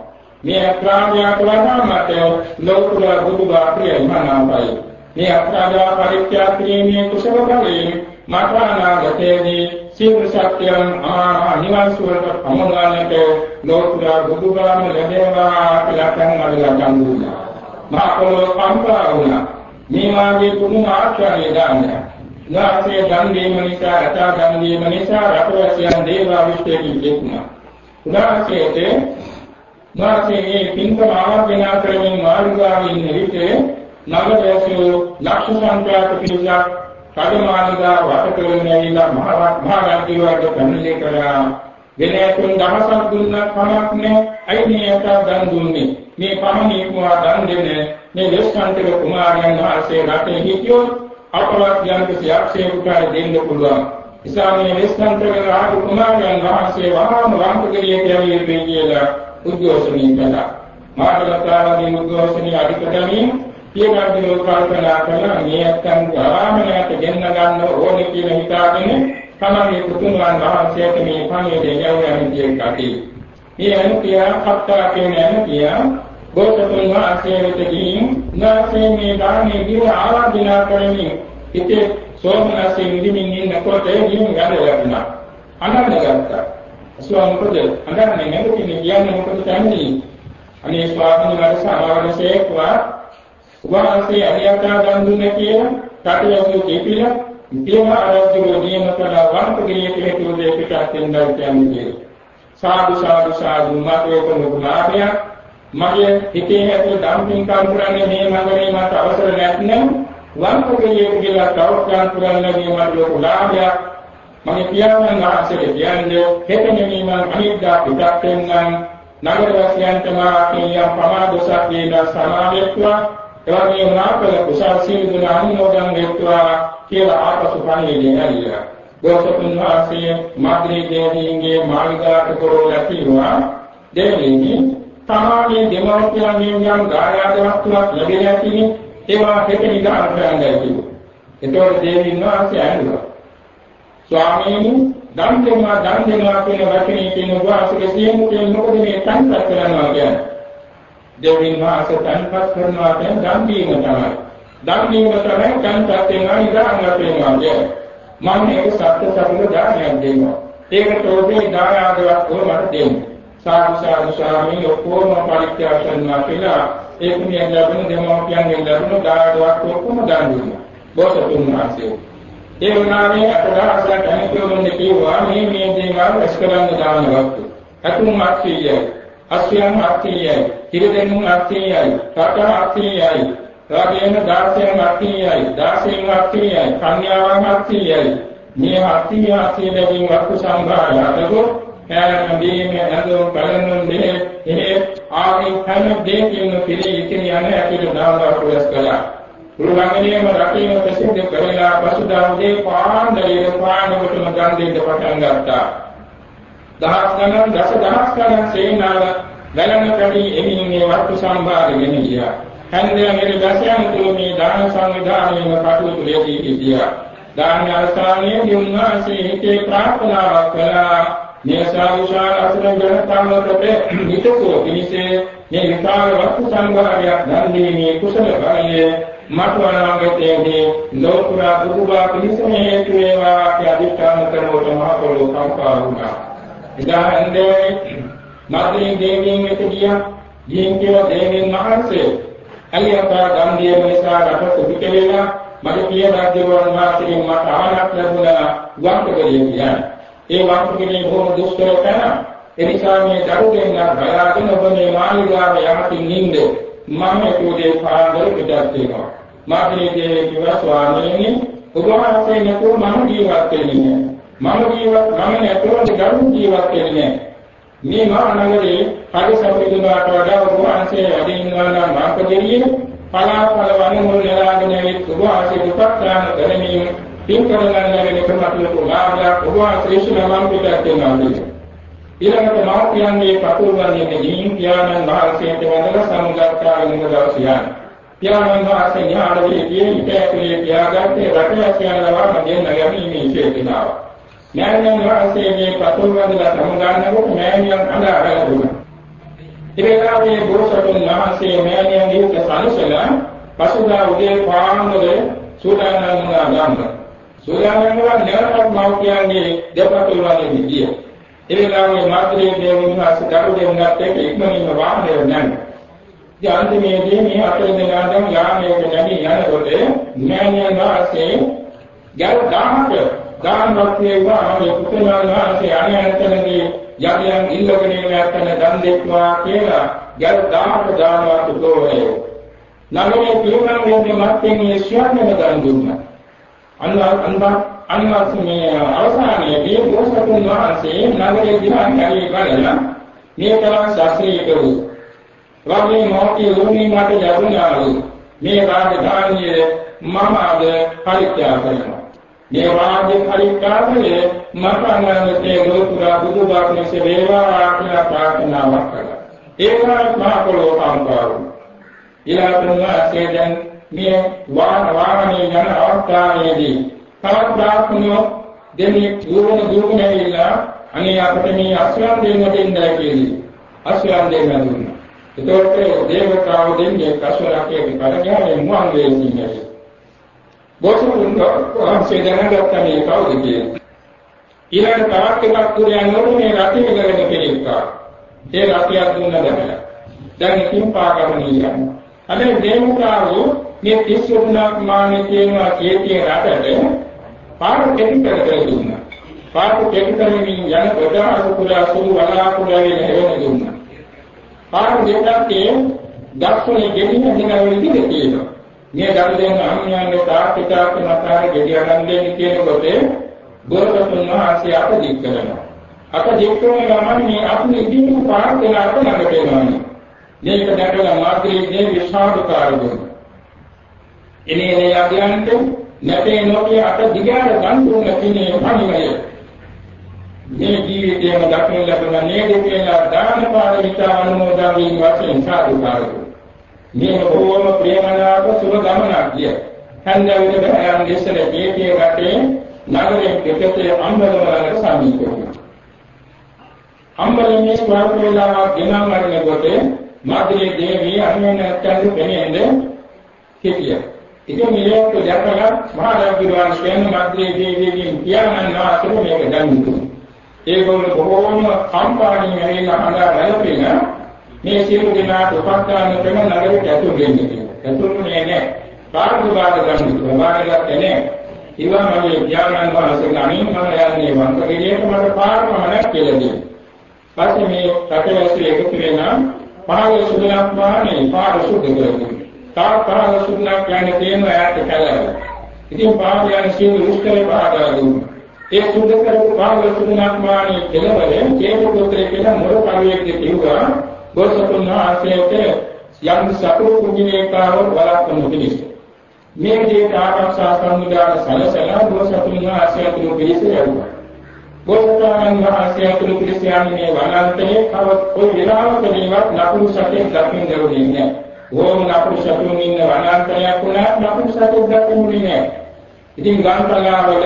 [SPEAKER 1] මේ අක්‍රාමයට වඩා මට ලෝකුල බුදුබා ප්‍රිය මනාපයි මේ අක්‍රාමය පරිත්‍යාග කිරීමේ කුසල බලයෙන් මට අනාගතයේදී සියලු සත්‍යයන් ආ නිවන් සුවයට පමුණවන්නට ලෝකුල බුදුබාම ලැබේවා කියලා කන් අදලා ගන්නවා. මා කොළොල් කම්පා වුණා. මේ වාගේ පුදුම ආශ්චර්ය දානයක් නාසයේ දන් දීම නිසා රතා දන් දීම නිසා රටවැසියන් දේවාවිෂ්ඨයෙන් දෙකුණා. උදාසයේදී නාසයේ පින්කම ආවර්ජනා කරමින් මාර්ගාවේ ඉන්න විට නගරයසෝ ලක්ෂ සංඛ්‍යාත පිරිසක් කඩමාලිගා වට කරගෙන ඇවිල්ලා මහරජු වර්ග පැමිණිලි කරා වෙනතුන් දහසක් දුන්නක් පමක් නෑ අයිනේට දන් දුන්නේ මේ පමණී කුමා දන් දෙන්නේ මේ දේශාන්තක කුමාරයන් වහන්සේ රටේ හිටියොත් අපවත් යම් කිසි ආක්ෂේපකට දෙන්න පුළුවන්. ඉස්ලාමයේ වෙස්කන්තරේ රාජ කුමාරයන් වහන්සේ වහාම වංකගලිය කියවිය මේ කියලා උද්ඝෝෂණය කළා. මාතලතාවගේ උද්ඝෝෂණය අධිකතමින් පියගන්ධ කල්පනා කළා මේ අත්තන් ගාමනයට ගෙන්න ගන්න ඕනේ කියලා හිතාගෙන තමයි පුතුන්වන් වහන්සේට මේ පණිවිඩය යවන්නේ කියන කටි. මේ අනුකිය කප්පා කියන අනුකිය බෝසතුන් වහන්සේ වෙත ගිහින් උන්වහන්සේ මේ ධර්මයේ දිව ආරාධනා කරමින් හිතේ සෝමනස්සේ නිදිමින් ඉන්නකොට ගිහින් වැඩ ලැබුණා. අනන්ත ගත්තා. ස්වාම මොකද අඳන්නේ නැද කියන්නේ මොකද කියන්නේ? අනේ ස්වාමීන් වහන්සේ ආවරණසේක්වා උන්වහන්සේ අරියතා දන් දුන්නේ කියලා කටයුතු දෙපිලා ඉතිම ආරෝග්‍ය නියම කළ වන්පගිරිය හේතු දෙකට අත්ෙන්දා කියන්නේ සාදු සාදු සාදු. මාතේක නුගුණාපිය මගේ හිතේ ඇතුළේ ධම්මින් කම් කරන්නේ මේ මගනේ මට අවසර නැත්නම් වන්පගිරිය කියලා තවස්කාන් කරන්න ලැබීම මට ලොකු ලාභයක්. මගේ පියාණන් වහන්සේට කියන්නේ හෙට නෙමෙයි මම අනිද්දා පිටත් වෙන්නම්. නගර වාසියන්ට මා කියම් ප්‍රමාදෝසක් වේලා සමාවෙත්වා. එවැනි නාකල කුසල් සීල ගුණ අනුමෝදන් වෙත්වා කියලා ආපසු පණිවිඩය ඇරියා. බෝසතුන් වහන්සේ මාත්‍රී දේවීන්ගේ මාළිගාට කරෝලා කිව්වා දෙවියනි තමාගේ දෙමව්පියන්ගෙන් යම් ගායාද වස්තුවක් ලැබෙලා ඇතිනේ ඒවා හෙට නිදාන කරන්නයි කිව්වා. එතකොට දේවීන් වහන්සේ ඇහුවා ස්වාමීනි දන් දෙනවා දන් දෙනවා කියන වචනේ කියන වාසික සියමුකෙන් මොකද මේ තන්පත් කරනවා කියන්නේ දෙවියන් වහන්සේ තන්පත් කරනවා කියන දන් දීම තමයි. දන් දීම තමයි තන්පත් වෙනවා ඉඳාංගත වෙනවා කියන්නේ මම මේක සත්‍ය සතුට දානයක් දෙනවා. ඒකට ඔබේ දායාදයක් කොහොමද දෙන්නේ. සාදු සාදු ස්වාමීන් ඔක්කොම පරිත්‍යාසන්නා කියලා ඒක මේ ලැබෙන දෙමෝපියන්ගෙන් ලැබෙන දායාදයක් ඔක්කොම දන් දුන්නා. බෝසතුන් වහන්සේ. ඒ වුණානේ අතදාසක් අනිත්‍යවන්නේ කිව්වා මේ මේ දේවල් රැස් කරන්න දාන වස්තු. අතුම් අක්තියයි, අස්යන් අක්තියයි, හිරදෙනුම් අක්තියයි, රට අක්තියයි, රාගයෙන් දාසයන් අක්තියයි, දාසයන් අක්තියයි, කන්‍යාවන් අක්තියයි. මේ අක්තිය අක්තිය ලැබීම වස්තු සංග්‍රහය අතකො කෑම දීම ඇඳුම් බලනුම් දෙහෙ එහෙ ආදී හැම දෙයකින්ම පිළි ඉතිරි යන ඇතුළු දානවා පුරස් කළා. ගුරුවන්ගෙනීම රකින්න ප්‍රසිද්ධ කරලා පසුදා උදේ පාන්දරේ පානවටම ගන් දෙන්න පටන් ගත්තා. දහස් ගණන් දස දහස් ගණන් සේනාව ගලන කඩි එමින් මේ වස්තු සම්භාරගෙන ගියා. හන්දයන්ගේ දසයන් තුල මේ දාන සංවිධානයේම කටයුතු ලැබී සිටියා. දාන අවස්ථාවේ යුන්නාසේ හිතේ ප්‍රාර්ථනාවක් කළා. මේ සාවිශාල අසුරන් ජනතාවට නිතකෝ පිණිසේ මේ විකාර වස්තු සංභාරයක් දන් දීමේ කුසල බලය මට අනාගතයේදී ලෝකුරා දුරුවා පිණිසම හේතු වේවා කියලා අධිෂ්ඨාන කරනකොට මහ පොළොව කම්පා වුණා. එදා හන්දේ මාත්‍රි දේවීන් වෙත ගියා. ගිහින් කියලා දේවීන් වහන්සේ අලියපා ගම්දිය නිසා රට සුපිට වෙලා මගේ පිය රාජ්‍යවරුන් වහන්සේගෙන් මට ආනක් ලැබුණා වංකකලිය කියන්නේ. ඒ වංකකලිය බොහොම දුෂ්කර තැන. එනිසා මේ දරු දෙන්නා බලාගෙන ඔබ මේ මාළිගාව යහතින් නින්දේ මම ඒකෝදේ පාන්දර පිටත් වෙනවා. මාගේ දේවී කිව්වා ස්වාමීනි ඔබ වහන්සේ නැතුව මම ජීවත් වෙන්නේ නැහැ. මම ජීවත් මම නැතුව ගරු ජීවත් වෙන්නේ නැහැ. මේ මහනගරේ පරිසම්පිතුමාට වඩා ඔබ වහන්සේ වැඩ ඉන්නවා නම් මාපදෙරියේ පලාපල වනමුල් නෙලාගෙන ඇවිත් ඔබ වහන්සේ උපස්ථාන කරමින් පින් කරගන්න ලැබෙන ක්‍රමතුලක ලාභයක් ඔබ වහන්සේ ශ්‍රමම් පිටත් වෙනවා. ඊළඟට මාපියන්ගේ පතුරුවන්නේ ගිහින් පියාණන් වහන්සේට වැඳලා සමුගත්තා වෙන දවස් යන. පියාණන් වහන්සේ ඥානවේදී ඉතේකේ පියාගත්තේ රටයක් යනවා මගෙන් නැගීමේ විශේෂතාව. මෑණියන් වහන්සේගේ පතුරුවන්දලා සමුගන්නකොට මෑණියන් අඬා දුන්නා. ඉරේකාවේ බෝසතුන් වහන්සේ මෑණියන්ගේ උක සනසලා පසුදා උදේ පාන්දර සූදානම් වුණා ගන්න. සූදානම් වුණා නැවතත් මාපියන්ගේ දෙපතුරුවන්ගේ ගියා. ඒ වෙලාවේ මාත්‍රේ දේවුන් වහන්සේ දරු දෙන්නාත් එක්ක ඉක්මනින්ම වාහනේ නැන්නේ. ඉතින් අන්තිමේදී මේ අතර දෙනාටම යාමයක නැගී යනකොට මෑණියන් වහන්සේ ගල් 10ක දානවත් වේවා මේ පුතණන් වහන්සේ අනේතනදී යදියන් ඉල්ලගෙන යන දන් දෙක්වා කියලා ගල් 10ක දානවත් උදෝවේ. නගරේ පිරුණම් වේදී මත්යෙන් මේ සියන්නම දන් දුන්නා. අන්න අන්න අනිවාර්යයෙන්ම අවසානයේදී බෝසතුන් වහන්සේ නගරයේ දිහා කැලේ බලලා මේ තරම් ශාස්ත්‍රීය වූ රාමේ මොහොතේ ලෝණී මට ලැබුණාලු මේ රාජධානිය මම අද පරිත්‍යාග කරනවා මේ රාජ්‍ය පරිත්‍යාගයේ මට අනාගතයේ ලෝතුරා බුදුබාක්නේ සේවා කියලා ප්‍රාර්ථනාවක් කළා ඒකත් මහ පොළොව කම්පාවු ඊළඟට ඇසේ දැන් මේ වාහනේ යන අවස්ථාවේදී තවත් බ්‍රාහ්මණයෝ දෙන්නේ දුරන දුරන ඇවිල්ලා අනේ අපිට මේ අස්වැන් දෙන්න දෙන්නයි කියලා. අස්වැන් දෙන්න දුන්නා. ඒතකොට දේවතාවෝ දෙන්නේ කසවරකේ කරගන්නේ මුවන් වෙන්නේ. බොසුන් වහන්සේ දැනගත්තා මේ කවුද කියලා. ඊළඟ තවත් එකක් දුරයන්වල මේ රටේ කරගෙන කෙනෙක්වා. ඒ රටියක් දුන්න දැකලා. දැන් ඉතින් පාගමනිය යනවා. අනේ දේවතාවෝ මේ තිස්සුණක් මානෙ කියනවා කීකේ රටට පාර කෙටි කර කර දුන්නා. පාර කෙටි කරමින් යන කොට අසුකුලා සුළු වලාකුලා වෙන හේන දුන්නා. පාර දෙකේ දක්ෂනේ ගෙඩිය දිනවල ඉඳී තියෙනවා. මේ දරු දෙන්න අන්‍යයන්ගේ තාපිතාක මතාර ගෙඩිය අරන් දෙන්න කියනකොට බුදුරජාණන් වහන්සේ අප දික් කරනවා. අප දික් කරන ගමන් මේ අපි ඉදිරියට පාර දෙන අප ළඟට එනවානේ. මේක දැකලා මාත්‍රීගේ විශ්වාසකාරකෝ. එනේ නේ අධ්‍යයන්ට නැතේ නොකිය අත දිගාර ගන් දුන්න කිනේ පණිමය. මේ ජීවිතයම දක්න ලැබුණ නේද කියලා දාන පාර විචාර අනුමෝදන් වීම වශයෙන් සාදුකාරකෝ. මේ බොහෝම ප්‍රේමනාප සුබ ගමනක් ගිය. හන්දවිද බයන් දෙසල ජීවිතයේ රටේ නගරයේ පිටතේ අම්බලවලට සමීප වුණා. අම්බලමේ ස්වර්ග වේලාවක් ගෙනා මරණකොට මාත්‍රේ දේවී අනුමෝදන් පෙනෙන්නේ හිටියා. ඉතින් මේක දැකලා මහරජුන් කියන මාත්‍රේ දේවියන් පියාණන් වහන්සේ මේක දන්නේ. ඒගොල්ලෝ බොහෝම කම්පාණින් ඇවිල්ලා හඳා වැළපෙන මේ සියලු දෙනාට උපස්ථාන කරන නගරයට ඇතුල් වෙන්න කියලා. ඇතුල්ුනේ නැහැ. කාර්යභාර ගන්න ප්‍රමාණයක් නැහැ. ඊවා මගේ ඥානන් වහන්සේ ගණින් මම යන්නේ වංකගිරියට මට පාරමණක් කියලා දෙන්න. පස්සේ මේ රටවැසි එකතු වෙනා පහළ සුදුලක් වානේ පාර සුද්ධ කරගන්න. තා පහළ සුදුලක් යන්නේ තියෙන ඈත කැලේ. ඉතින් පාර යන සියලු උස්තරේ බාධා දුන්නා. ඒ සුද්ධ කරපු පහළ සුදුලක් වානේ කෙලවරේ චේතු පුත්‍රය කියලා මොර කවියෙක් කිව්වා බෝසතුන් වහන්සේට යම් සතුරු කුජිනේකාව වළක්වනු පිණිස මේ විදිහට ආරක්ෂා සම්මුදාන සැලසලා බෝසතුන් වහන්සේ අතුරු පිළිස යවුවා. බෝසතාණන් වහන්සේ අතුරු පිළිස යන්නේ වනාන්තරයේ කව කොයි වෙලාවකදීවත් නපුරු සතෙක් දකින්න දෙන්නේ නැහැ. ඕම නපුරු සතුන් ඉන්න වනාන්තරයක් වුණා නපුරු සතෙක් දකින්නේ නැහැ. ඉතින් ගන්තලාවල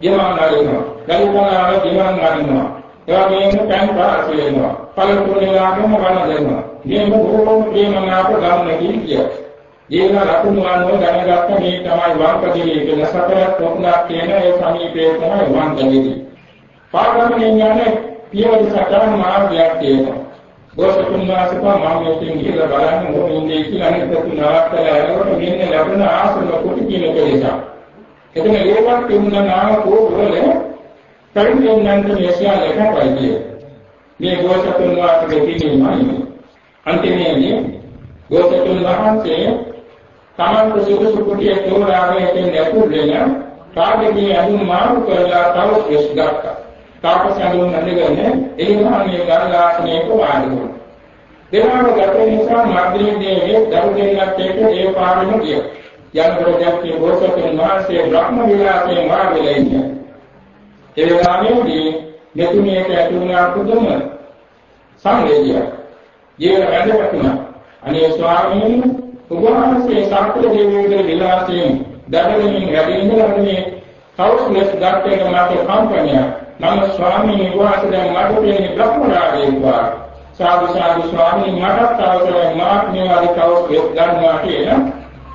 [SPEAKER 1] ගෙවන් නරිනවා ගල්පනාවල ගෙවන් නරිනවා එවාගෙම පෑන් පාස් වෙනවා. පළතුරුලාගම වණ දෙනවා. මේ බොහෝම ප්‍රේමනාප ගමනකින් කිය. ජීවන ලකුණු අනුව දැනගත්ත මේ තමයි වංකදිරේ කියන සතරක් තොකුණක් කියන ඒ සමීපයේ තමයි වංකදිරේ. පාගමනේ යන්නේ පියවර සතරන් මාර්ගයක් තියෙනවා. බෝසතුන් වහන්සේ මම මෙතෙන් ගිහලා බලන්න ඕනේ ඉන්නේ කියලා අනිත් තුනවත්තලා යනකොට මෙන්න ලැබුණ ආසන කුටි කියන කෙලෙසා. එතන ඒවත් තිබුණා නාම කෝවල පරිණෝමයන්ට මේසියා ලැබුණා කිය. මේ ගෝසතුන් වාසගේ පිළිමයි. අන්තිමේදී ගෝසතුන් වහන්සේ තමන්ට සුදුසු කුටිය තෝරාගෙන ඉතින් ඇතුළේන කාගෙදී අඳුන් මාරු කරලා තව එස් ගත්තා. තාපස අඳුන් නැගගෙන එළිමහානිය ගල්ලාසනයක වාඩි වුණා. දෙනාම ගත නිසා මාද්‍රී දේවිය දරු දෙන්නත් එක්ක ඒ පාරෙම ගියා. යනකොට දැක්කේ ගෝසතුන් වහන්සේ බ්‍රහ්ම විලාසයෙන් වාඩිලා ඉන්නේ. ඒ වෙලාවේදී මෙතුමියට ඇති වුණා පුදුම සංවේගයක්. ජීවන වැදගත්ුණා. අනේ ස්වාමීන් වහන්සේ සාක්‍ර දේවීගේ විලාසයෙන් දඩලමින් වැඩිමින් මේ කවුස්ලස් ගත්තේක මාගේ කම්පැනිය. නම් ස්වාමීන් වහන්සේ දැන් මට කියන්නේ බ්‍රහ්මරාජේ වුණා. සාදු සාදු ස්වාමීන් මටත් අවසරයි මාත් මේ වගේ කවුස් ගන්නවා කියලා.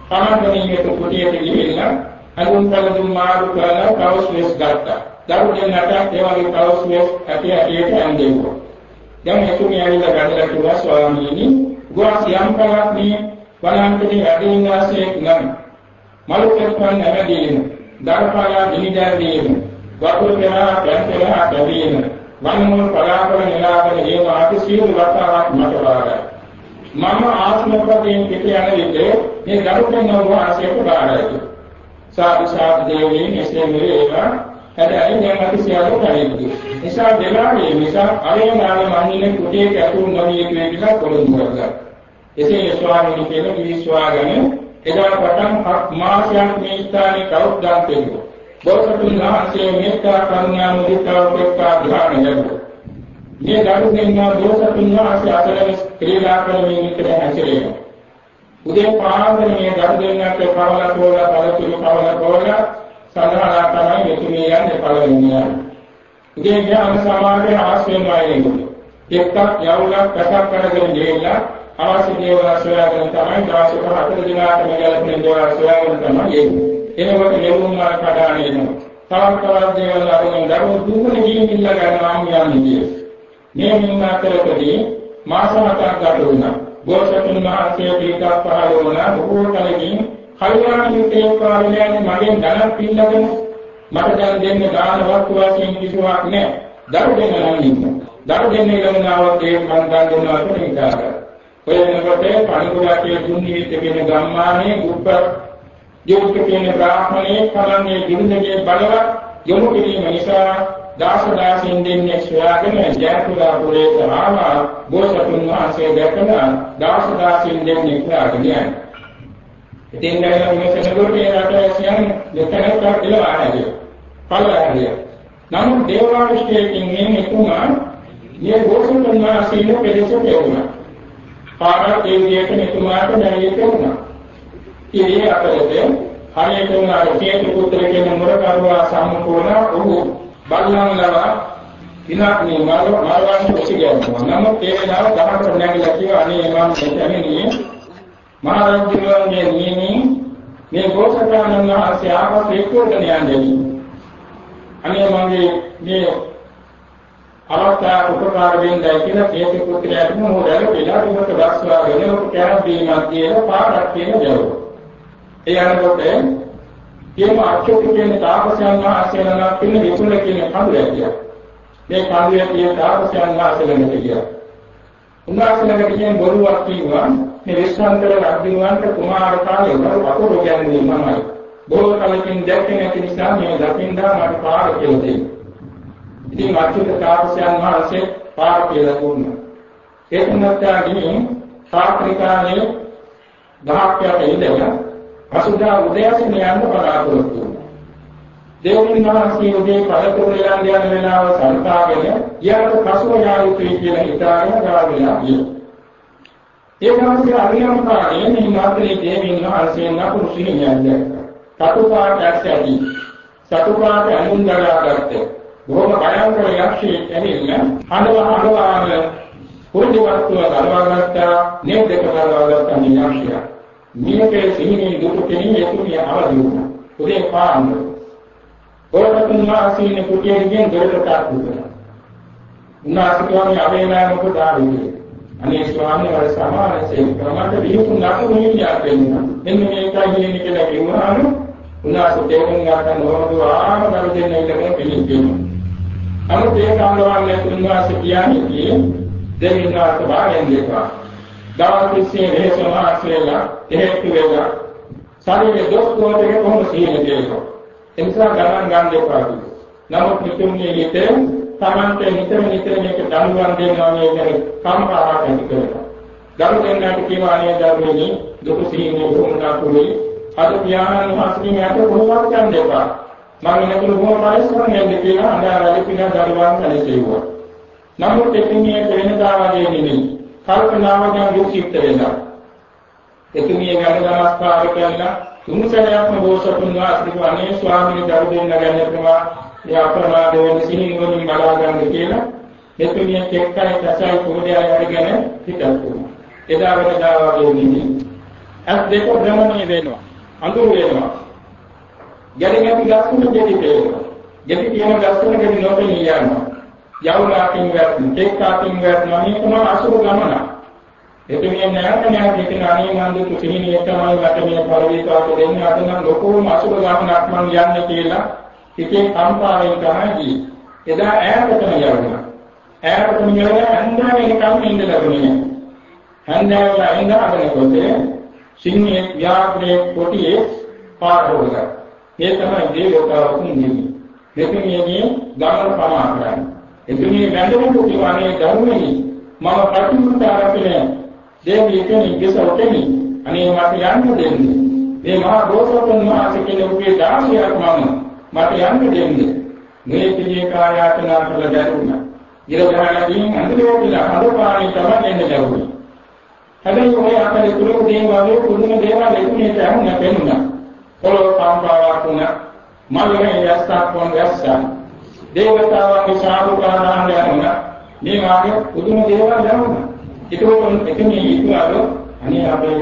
[SPEAKER 1] තමන්ගේ මේ කුටියට ගිහිල්ලා අනුන් කලදුම් මාරු කරලා කවුස් ගත්තා. දරු දෙන්නට ඒ වගේ කවුස්ලස් ඇටි ඇටියට ඇඳෙව්වා. දැන් එතුමිය ඇවිල්ලා ගඳලා කිව්වා ස්වාමීනි, ගුවන් යම් කලක් මේ වනාන්තරේ වැඩින් වාසයේ නම් මලු කෙස්පන් නැවදීන, දරපාලා දිනිදැරීම, වතුර කෙනා පැන්තලා කැවීම, වන්මුල් පලාකර නෙලාගෙන ඒ වාති සියලු වතාවක් මට වාගයි. මම ආත්මපදයෙන් පිට යන විට මේ දරු දෙන්නව වාසයට බාරයි. සාදු සාදු දේවීන් එසේ මෙලේවා හැබැයි දැන් අපි සියල්ල කරේදී. නිසා දෙලාවේ නිසා අරේනාම මන්නේ කුටියක ඇතුළු නොවිය කියලා පොරොන්දු කරගත්තා. එසේ ස්වාමීන් කියන විශ්වාසගෙන එදා පටන් හත් මාසයක් මේ ස්ථානයේ කවුරුදාන් කෙරුවා. බෝසතුන් වහන්සේ මෙත්තා කරුණා මුදිතා උපේක්ඛා ධ්‍යාන ලැබුවා. මේ දරු දෙන්නා බෝසතුන් වහන්සේ අසලම ක්‍රීඩා කරමින් විතර හැසිරෙනවා. උදේ පාන්දර මේ දරු දෙන්නාට කවලා තෝලා පළතුරු කවලා තෝලා සඳහා තමයි මෙතුමිය යන්නේ පළවෙනි යන්නේ. ඉතින් ඥාන සමාධිය ආශ්‍රයෙන් වයින්කොට. එක්කක් යවුලක් පැසක් කරගෙන ගිහිල්ලා අවශ්‍ය දේවල් සොයාගෙන තමයි දවසක හතර දිනකට මෙගලපෙන දේවල් සොයාගෙන තමයි එන්නේ. එනකොට නෙළුම් මල කඩාන එනවා. තවත් තවත් දේවල් අරගෙන දරුවෝ දුන්නේ ගිහින් ගන්නවා යන්නේ කියේ. මේ මින් අතරකදී මාස හතක් ගත වුණා. ගෝසතුන් වහන්සේ පිටක් පහළ වුණා බොහෝ කලකින් කල්යාණ මිත්‍රයෝ කාර්යයන් මගෙන් ධනක් පින්නගෙන මට දැන් දෙන්න දාන වස්තු වශයෙන් කිසිවක් නැහැ. දරු දෙන්න නම් ඉන්න. දරු දෙන්න ළමනාවක් ඒ මන් දන් දුන්නා කියලා හිතාගන්න. ඔය වෙනකොට පණිපුරාගේ දුන්නීත් කියන ගම්මානයේ උප්ප යොමුක කියන බ්‍රාහ්මණයේ කලන්නේ දිනගේ බලවත් යොමු කිරීම නිසා දාස දාසින් දෙන්නේ සොයාගෙන ජයපුරා පුරේට ආවා බෝසතුන් වහන්සේ දැකලා දාස දාසින් දෙන්නේ කියලා කියන්නේ. ඉතින් දැන් මේ සෙනගොටේ රට කියන්නේ දෙතනක කියලා ආහැදිය. පළහැදිය. නමුත් දේවාවිෂ්ඨයෙන් මේ එතුමා මේ බෝසතුන් වහන්සේගේ පෙරසට එවුණා. පාරක් ඒ විදිහට මෙතුමාට දැනෙන්න උනා. ඉතින් අපරේ හරියට උනාට කේතු පුත්‍ර කියන මුරකරුවා සම්පූර්ණ ඔහු බල්ලන්ලව විනාක් මේ මාර මාරවන් කුසිගයනවා. නමුත් ඒ වෙලාව ගහකට නැගිලා කිව්වා අනේ මම මෙතනදී මහරජුගේ නියමී මේ ගෝසකානන් වහන්සේ ආපස් එක්කෝටන යන්නේ. අනේ මගේ මේ අවස්ථාව උපකාර වෙන්නයි කියලා කේතු පුත්‍රයාට මොහොතල වෙලා දුකට බස්වා වෙනකොට කෑම බීමක් කියලා පාරක් කියන දරුවෝ. ඒ අනුකොට කියම අච්චුක කියන තාපසයන් වහන්සේලා පින්න විසුල කියන කඳුරක් ගියා. මේ කඳුරේ තියෙන තාපසයන් වහන්සේලා ගියා. උන්වහන්සේලාට කියන බොරුවක් කිව්වා මේ විශ්වාන්තර රජුවන්ට කුමාර කාලේ වල වතුර කියන්නේ මමයි. බොහෝ කලකින් දැක්කේ නැති නිසා මේ දකින්දා මට පාර කියලා දෙන්නේ. ඉතින් අච්චුත තාපසයන් වහන්සේ පාර කියලා දුන්නා. ඒ තුනත්තා ගිහින් සාත්‍රිකානේ දහක් යට ඉඳලා අසුදා උදෑසන යන්න බලාපොරොත්තු වුණා. දෙවියන් වහන්සේ උදේ පළතුරු යන යන වෙලාව සල්පාගෙන ඊට පසුව යා යුතුයි කියලා හිතාගෙන ගාවිලා ගියා. ඒ වගේ අරියම් කාණේ මේ මාත්‍රේ දෙවියන් වහන්සේ නපුරු සිහිනයක් දැක්කා. සතුපාට ඇති. සතුපාට අනුන් දරාගත්තේ. බොහොම භයංකර යක්ෂයෙක් ඇවිල්ලා හඬව හඬවාන පුරුදු වස්තුව ගලවාගත්තා නේද දෙක ගලවාගත්තා මේ යක්ෂයා. මේකේ සිහිනේ දුක කෙනින් යතුමිය අවදි වුණා. උදේ පාන්දර. බෝසතුන් වහන්සේ කුටියෙන් දොරට තාක්කුණා. උන්වහන්සේ අවේනා මොකද ආවේ? අනේ ස්වාමීන් වහන්සේ සමානසේ ප්‍රමාද විහිුණු නකුරු නිවියක් වෙනවා. මෙන්න මේකයි කියන්නේ කියලා කිව්වහම උන්වහන්සේ තේරුම් ගන්න ඕනද ආම කර දෙන්න ඉඳගෙන පිළිගන්නවා. අනුත් ඒ කාලවන්නේ උන්වහන්සේ කියන්නේ දෙවියන් වහන්සේ භාගයෙන් දෙපා. දවස්සේ මේ සමාසයලා හේතු වේලා ශරීරයේ දොස් කොටේ කොහොම සීල දෙනවා. එනිසා ගණන් ගන්න දෙපා. නමුත් මුතුන්ගේ හිතේ තමන්ට නිතර නිතර මේක දඬුවම් දෙනවා මේ ගැන කම්පාවක් ඇති කරනවා. දරු දෙන්නාට කියනවා අනේ දරුවනි දුක සිහිනේ වුණා කුලේ අද පියාණන් වහන්සේගෙන් යට කොහොමවත් ගන්න දෙපා. මම එනතුරු බොහොම පරිස්සමෙන් යන්න කියලා අඳාරලි පිනා දරුවන් කලේසෙව්වා. නමුත් එතුමිය වෙනදා වගේ නෙමෙයි. කල්පනාවෙන් යුක්තියුක්ත වෙනවා. එතුමිය ගැන නමස්කාර කරලා තුන්සරයක්ම බෝසතුන් වහන්සේ අනේ ස්වාමීන් දරු දෙන්න ගැන ප්‍රමා ඒ අප්‍රමාද වෙන සිහින් වලින් බලා ගන්න කියලා මෙතුමිය කෙක්කයි කසයි කුඩයයි අරගෙන හිටපුවා. එදා වෙනදා වගේ නිදි. අත් දෙක භ්‍රමණය වෙනවා. අඳුර වෙනවා. ගැටි ගැටි ගස්තුන දෙටි පේනවා. ගැටි කියන ගස්තුන ගැටි නොපෙනී යනවා. යවුලාකින් වැටෙන, කෙක්කාකින් වැටෙන මේකම අසුර ගමන. එතුමිය නැවත නැවත හිතන අනේ මන්ද කුසිනිය තමයි වටේ පරිවිතාවට දෙන්නේ අද නම් ලොකෝම අසුර ගමනක් මං යන්නේ කියලා හිතේ කම්පාවෙන් තමයි එදා ඈතටම යවුණා. ඈතටම යවලා හන්දා වෙනකම් ඉඳ ලැබුණේ නැහැ. හන්දාවලා ඉඳාගෙනකොට සිංහේ ව්‍යාප්‍රේ කොටියේ පාර හොදලා. මේ තමයි දේවතාවුන් නෙමෙයි. මෙතුමියගේ ගමන පමා කරන්නේ. එතුමිය වැඳුණු කිව්වනේ ධර්මයේ මම ප්‍රතිමුත්තරපිනේ දෙවියන් කෙනෙක් ගෙසවටෙනි. අනේ මට යන්න දෙන්න. මේ මහා බෝසතුන් වහන්සේ කෙනෙකුගේ දාසියක් මම මට යන්න දෙන්න. මේ පිළිය කායාතනා කළ දැරුණා. ඉරගහනකින් අඳුරේ කියලා හදපාණි තමයි එන්න ලැබුණේ. හැබැයි ඔය අපේ කුලක දේව වගේ කුදුම දේවල් එන්නේ තැහුණ පෙන්නුණා. පොළොව කම්පාවක් වුණා. මල්ලේ යස්සක් වොන් යස්සා. දේවතාවන්ගේ සාදුකාරාන් යනවා. මේ වාගේ කුදුම දේවල් දැනුණා. ඒකෝන් එකනේ ඉතුරු අනේ අපේ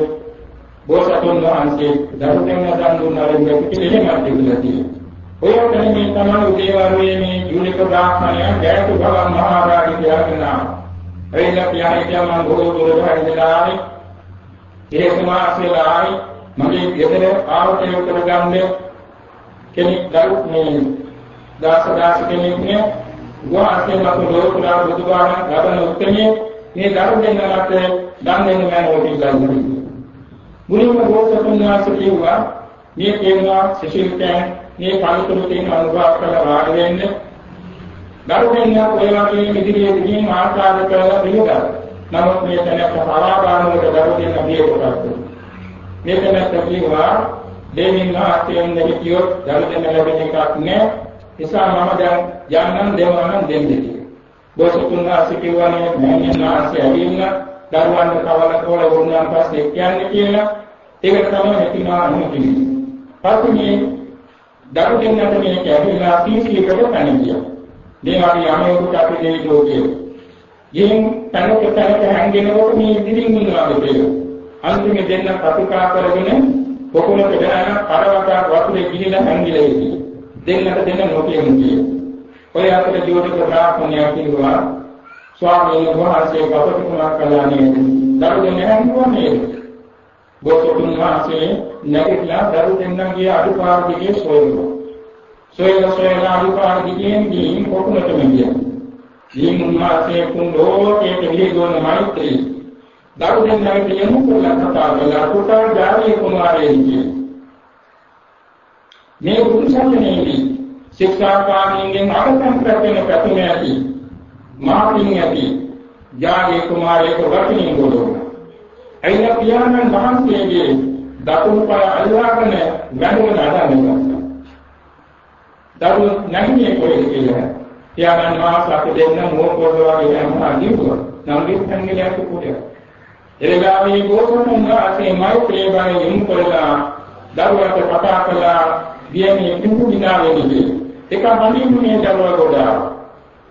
[SPEAKER 1] බෝසතුන් වහන්සේ දරු දෙන්න දන් දුන්නා වගේ පිළිලෙමක් තිබුණා තියෙනවා. ඔය තැනකින් තමයි උදේවරුේ මේ ජූලික බ්‍රාහ්මණයා ජයතු භවන් මහරජා කියලා කියනවා. එයිලා පියාණන් කියනවා බොහෝ දුරට හැදෙලා ආවේ. ඒ සමාසෙලා ආවේ මගේ ගෙදර ආවතේ කරගන්නේ කෙනෙක් දරු මේ දාස දාස කෙනෙක් නේ වාසයෙන් අප ලෝකුරා බුදුබාණ ලබන උත්තරයේ මේ දරු දෙන්නට දන් දෙන්න මෑනෝ කියලා මුලින්ම බෝසතුන් වහන්සේ කිව්වා මේ කියනවා සිසිල්කයන් මේ පරිතුරු තියෙන අනුභව කරලා වාඩි වෙන්න. දරු දෙන්න ඔය වගේ ඉදිරියේදී ආකාර කරලා පිළිගන්න. නමුත් මේ තැනට පරාබානුවට දරු දෙන්න බියකොටත් මේ තැනට කිව්වා දෙමින් ආත්‍යයෙන් දෙවියොත් දරු දෙන්න ලැබෙන එකක් නෑ. නිසා මම දැන් යන්නම් දෙවනම් දෙන්නේ. කියලා. බෝසතුන් වහන්සේ කිව්වනේ මෑණියන් වහන්සේ ඇවිල්ලා දරුවන්ට කවල කවල වුණාන් පස්සේ කියන්නේ කියලා ඒක තමයි හිතනවා අනුමතියි. පස්සේ මේ දරු දෙන්නට මේක ඇවිල්ලා සීසීකට පැනගියා. මේ වගේ යමෙකුට අපි දෙවි ලෝකයේ. යෙන් තනක තනක හැංගෙනකොට මේ ඉදිරින් ඉන්නවා කියලා. අන්තිමේ දෙන්න කටුකා කරගෙන පොකුණට දාන කරවටා වතුරේ ගිහිලා හැංගිලා ඉන්නේ. දෙන්නට දෙන්න නොකියමු කියලා. ඔය අතර ජෝතික බ්‍රාහ්මණයා කිව්වා ස්වාමීන් වහන්සේ කපටිකුණක් කළා නේද? දරු දෙන්න හැංගුවා නේද? බෝසතුන් වහන්සේ නැගිටලා දරු දෙන්නගේ අඩුපාඩු දිගේ සොයනවා. සොයන සොයන අඩුපාඩු දිගෙන් ගිහින් පොකුණටම ගියා. මේ මුන්වහන්සේ කුන් ලෝකයේ පිළිගොන මෛත්‍රී දරු දෙන්නගේ යමු කළා කතා කළා කුටා ජාතිය කුමාරයෙක් කියලා. මේ උතුම්සන්නේදී ශික්ෂාකාමීන්ගෙන් අගතම් ප්‍රතින ප්‍රතිම ඇති මාපින් ඇති ජාගේ කුමාරයෙක් වටිනින් ගොඩවුණා. එයිලා පියාණන් වහන්සේගේ දකුණු පාය අල්ලාගෙන වැඩම නඩන්නේ. දරු නැගිනේ කොහෙද කියලා. පියාණන් වහන්සේ අපි දෙන්න මොකෝද වගේ යනවා අදිනවා. නම් දෙන්නගේ කුඩේ. එරගාමී ගෝතමුන් වහන්සේ මෛත්‍රී බණ යොමු කළා දරුවට කතා කළා දියමේ කිඹු දිනාවේදී එක මනින්නේ දරුවා ගොඩා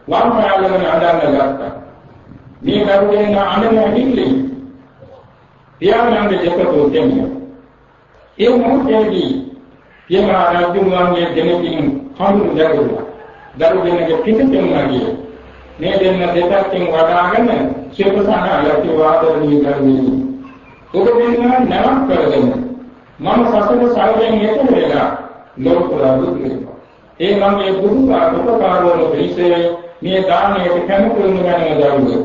[SPEAKER 1] වම් පාලගෙන අඬන්න ගත්තා. මේ දරුවෙන් අඬන ඇදිලි පියාණන්ගේ දෙකතෝ දෙන්නේ. ඒ මොහොතේදී පියමා රජුන්ගේ දෙනෙකින් හඳුන් දැරුවා. දරුවෙන්ගේ පිටින් නැගිය මේ දෙන්න දෙපැත්තෙන් වඩාගෙන ශිල්පසන අලති වාදනී කරන්නේ ඔබ දෙන්න නැවක් කරගෙන මම සසර සාරයෙන් යෙතෙන වෙලා ලෝකලා දුක්ඛ. ඒ මගේ බුදු ආපකාරවල පිළිසේ මේ දානයට කැමති වෙන ගණන දරුවෝ.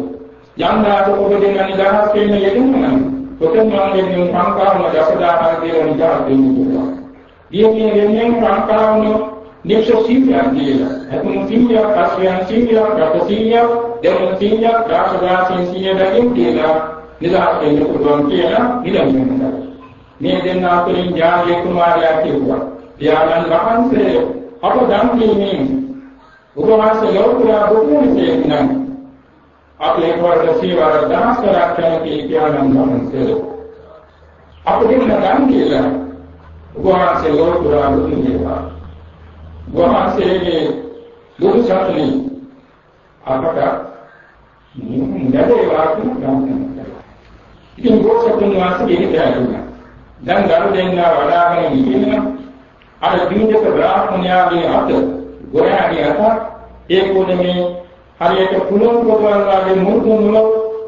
[SPEAKER 1] යන්දාට ඔබ දෙන නිදහස් වෙන්න යෙදුණා නම් ඔතන මගේ සංකාරම දසදාහන කියලා නිදහස් වෙන්න පුළුවන්. දීපිය වෙනින් සංකාරම නික්ෂ සීලයක් කියලා. එතුණු සීලයක්, අස්වැයන් සීලයක්, රත සීලයක්, දෙවන සීලයක්, රාසදාසීන් සීලයෙන් කියලා නිදහස් වෙන්න පුළුවන් කියලා ඉලක්කයක්. මේ දෙන්න අතරින් ජාතිය කුමාරයා කිව්වා. පියාණන් වහන්සේ අප දන් දීමෙන් ඔබ වහන්සේ ලෝකුරා බුදුන්සේ නම් අපේ වර්ග සීවර දහස් කරක් කැමති පියාණන් වහන්සේ අප දෙන්න දන් කියලා ඔබ වහන්සේ ලෝකුරා බුදුන්සේ වහන්සේගේ බුදු සසුනේ අපට නැදේ වාක්‍ය ගන්න. ඉතින් බෝසතුන් වහන්සේ දෙහිට ඇතුණා. දැන් දරු දෙන්නා වඩාගෙන ඉන්නවා අර දීජක බ්‍රාහ්මණයාගේ අත ගොයාගේ අත ඒ කොටමේ හරියට පුලුම් කොටවල් වගේ මුරුදු නුල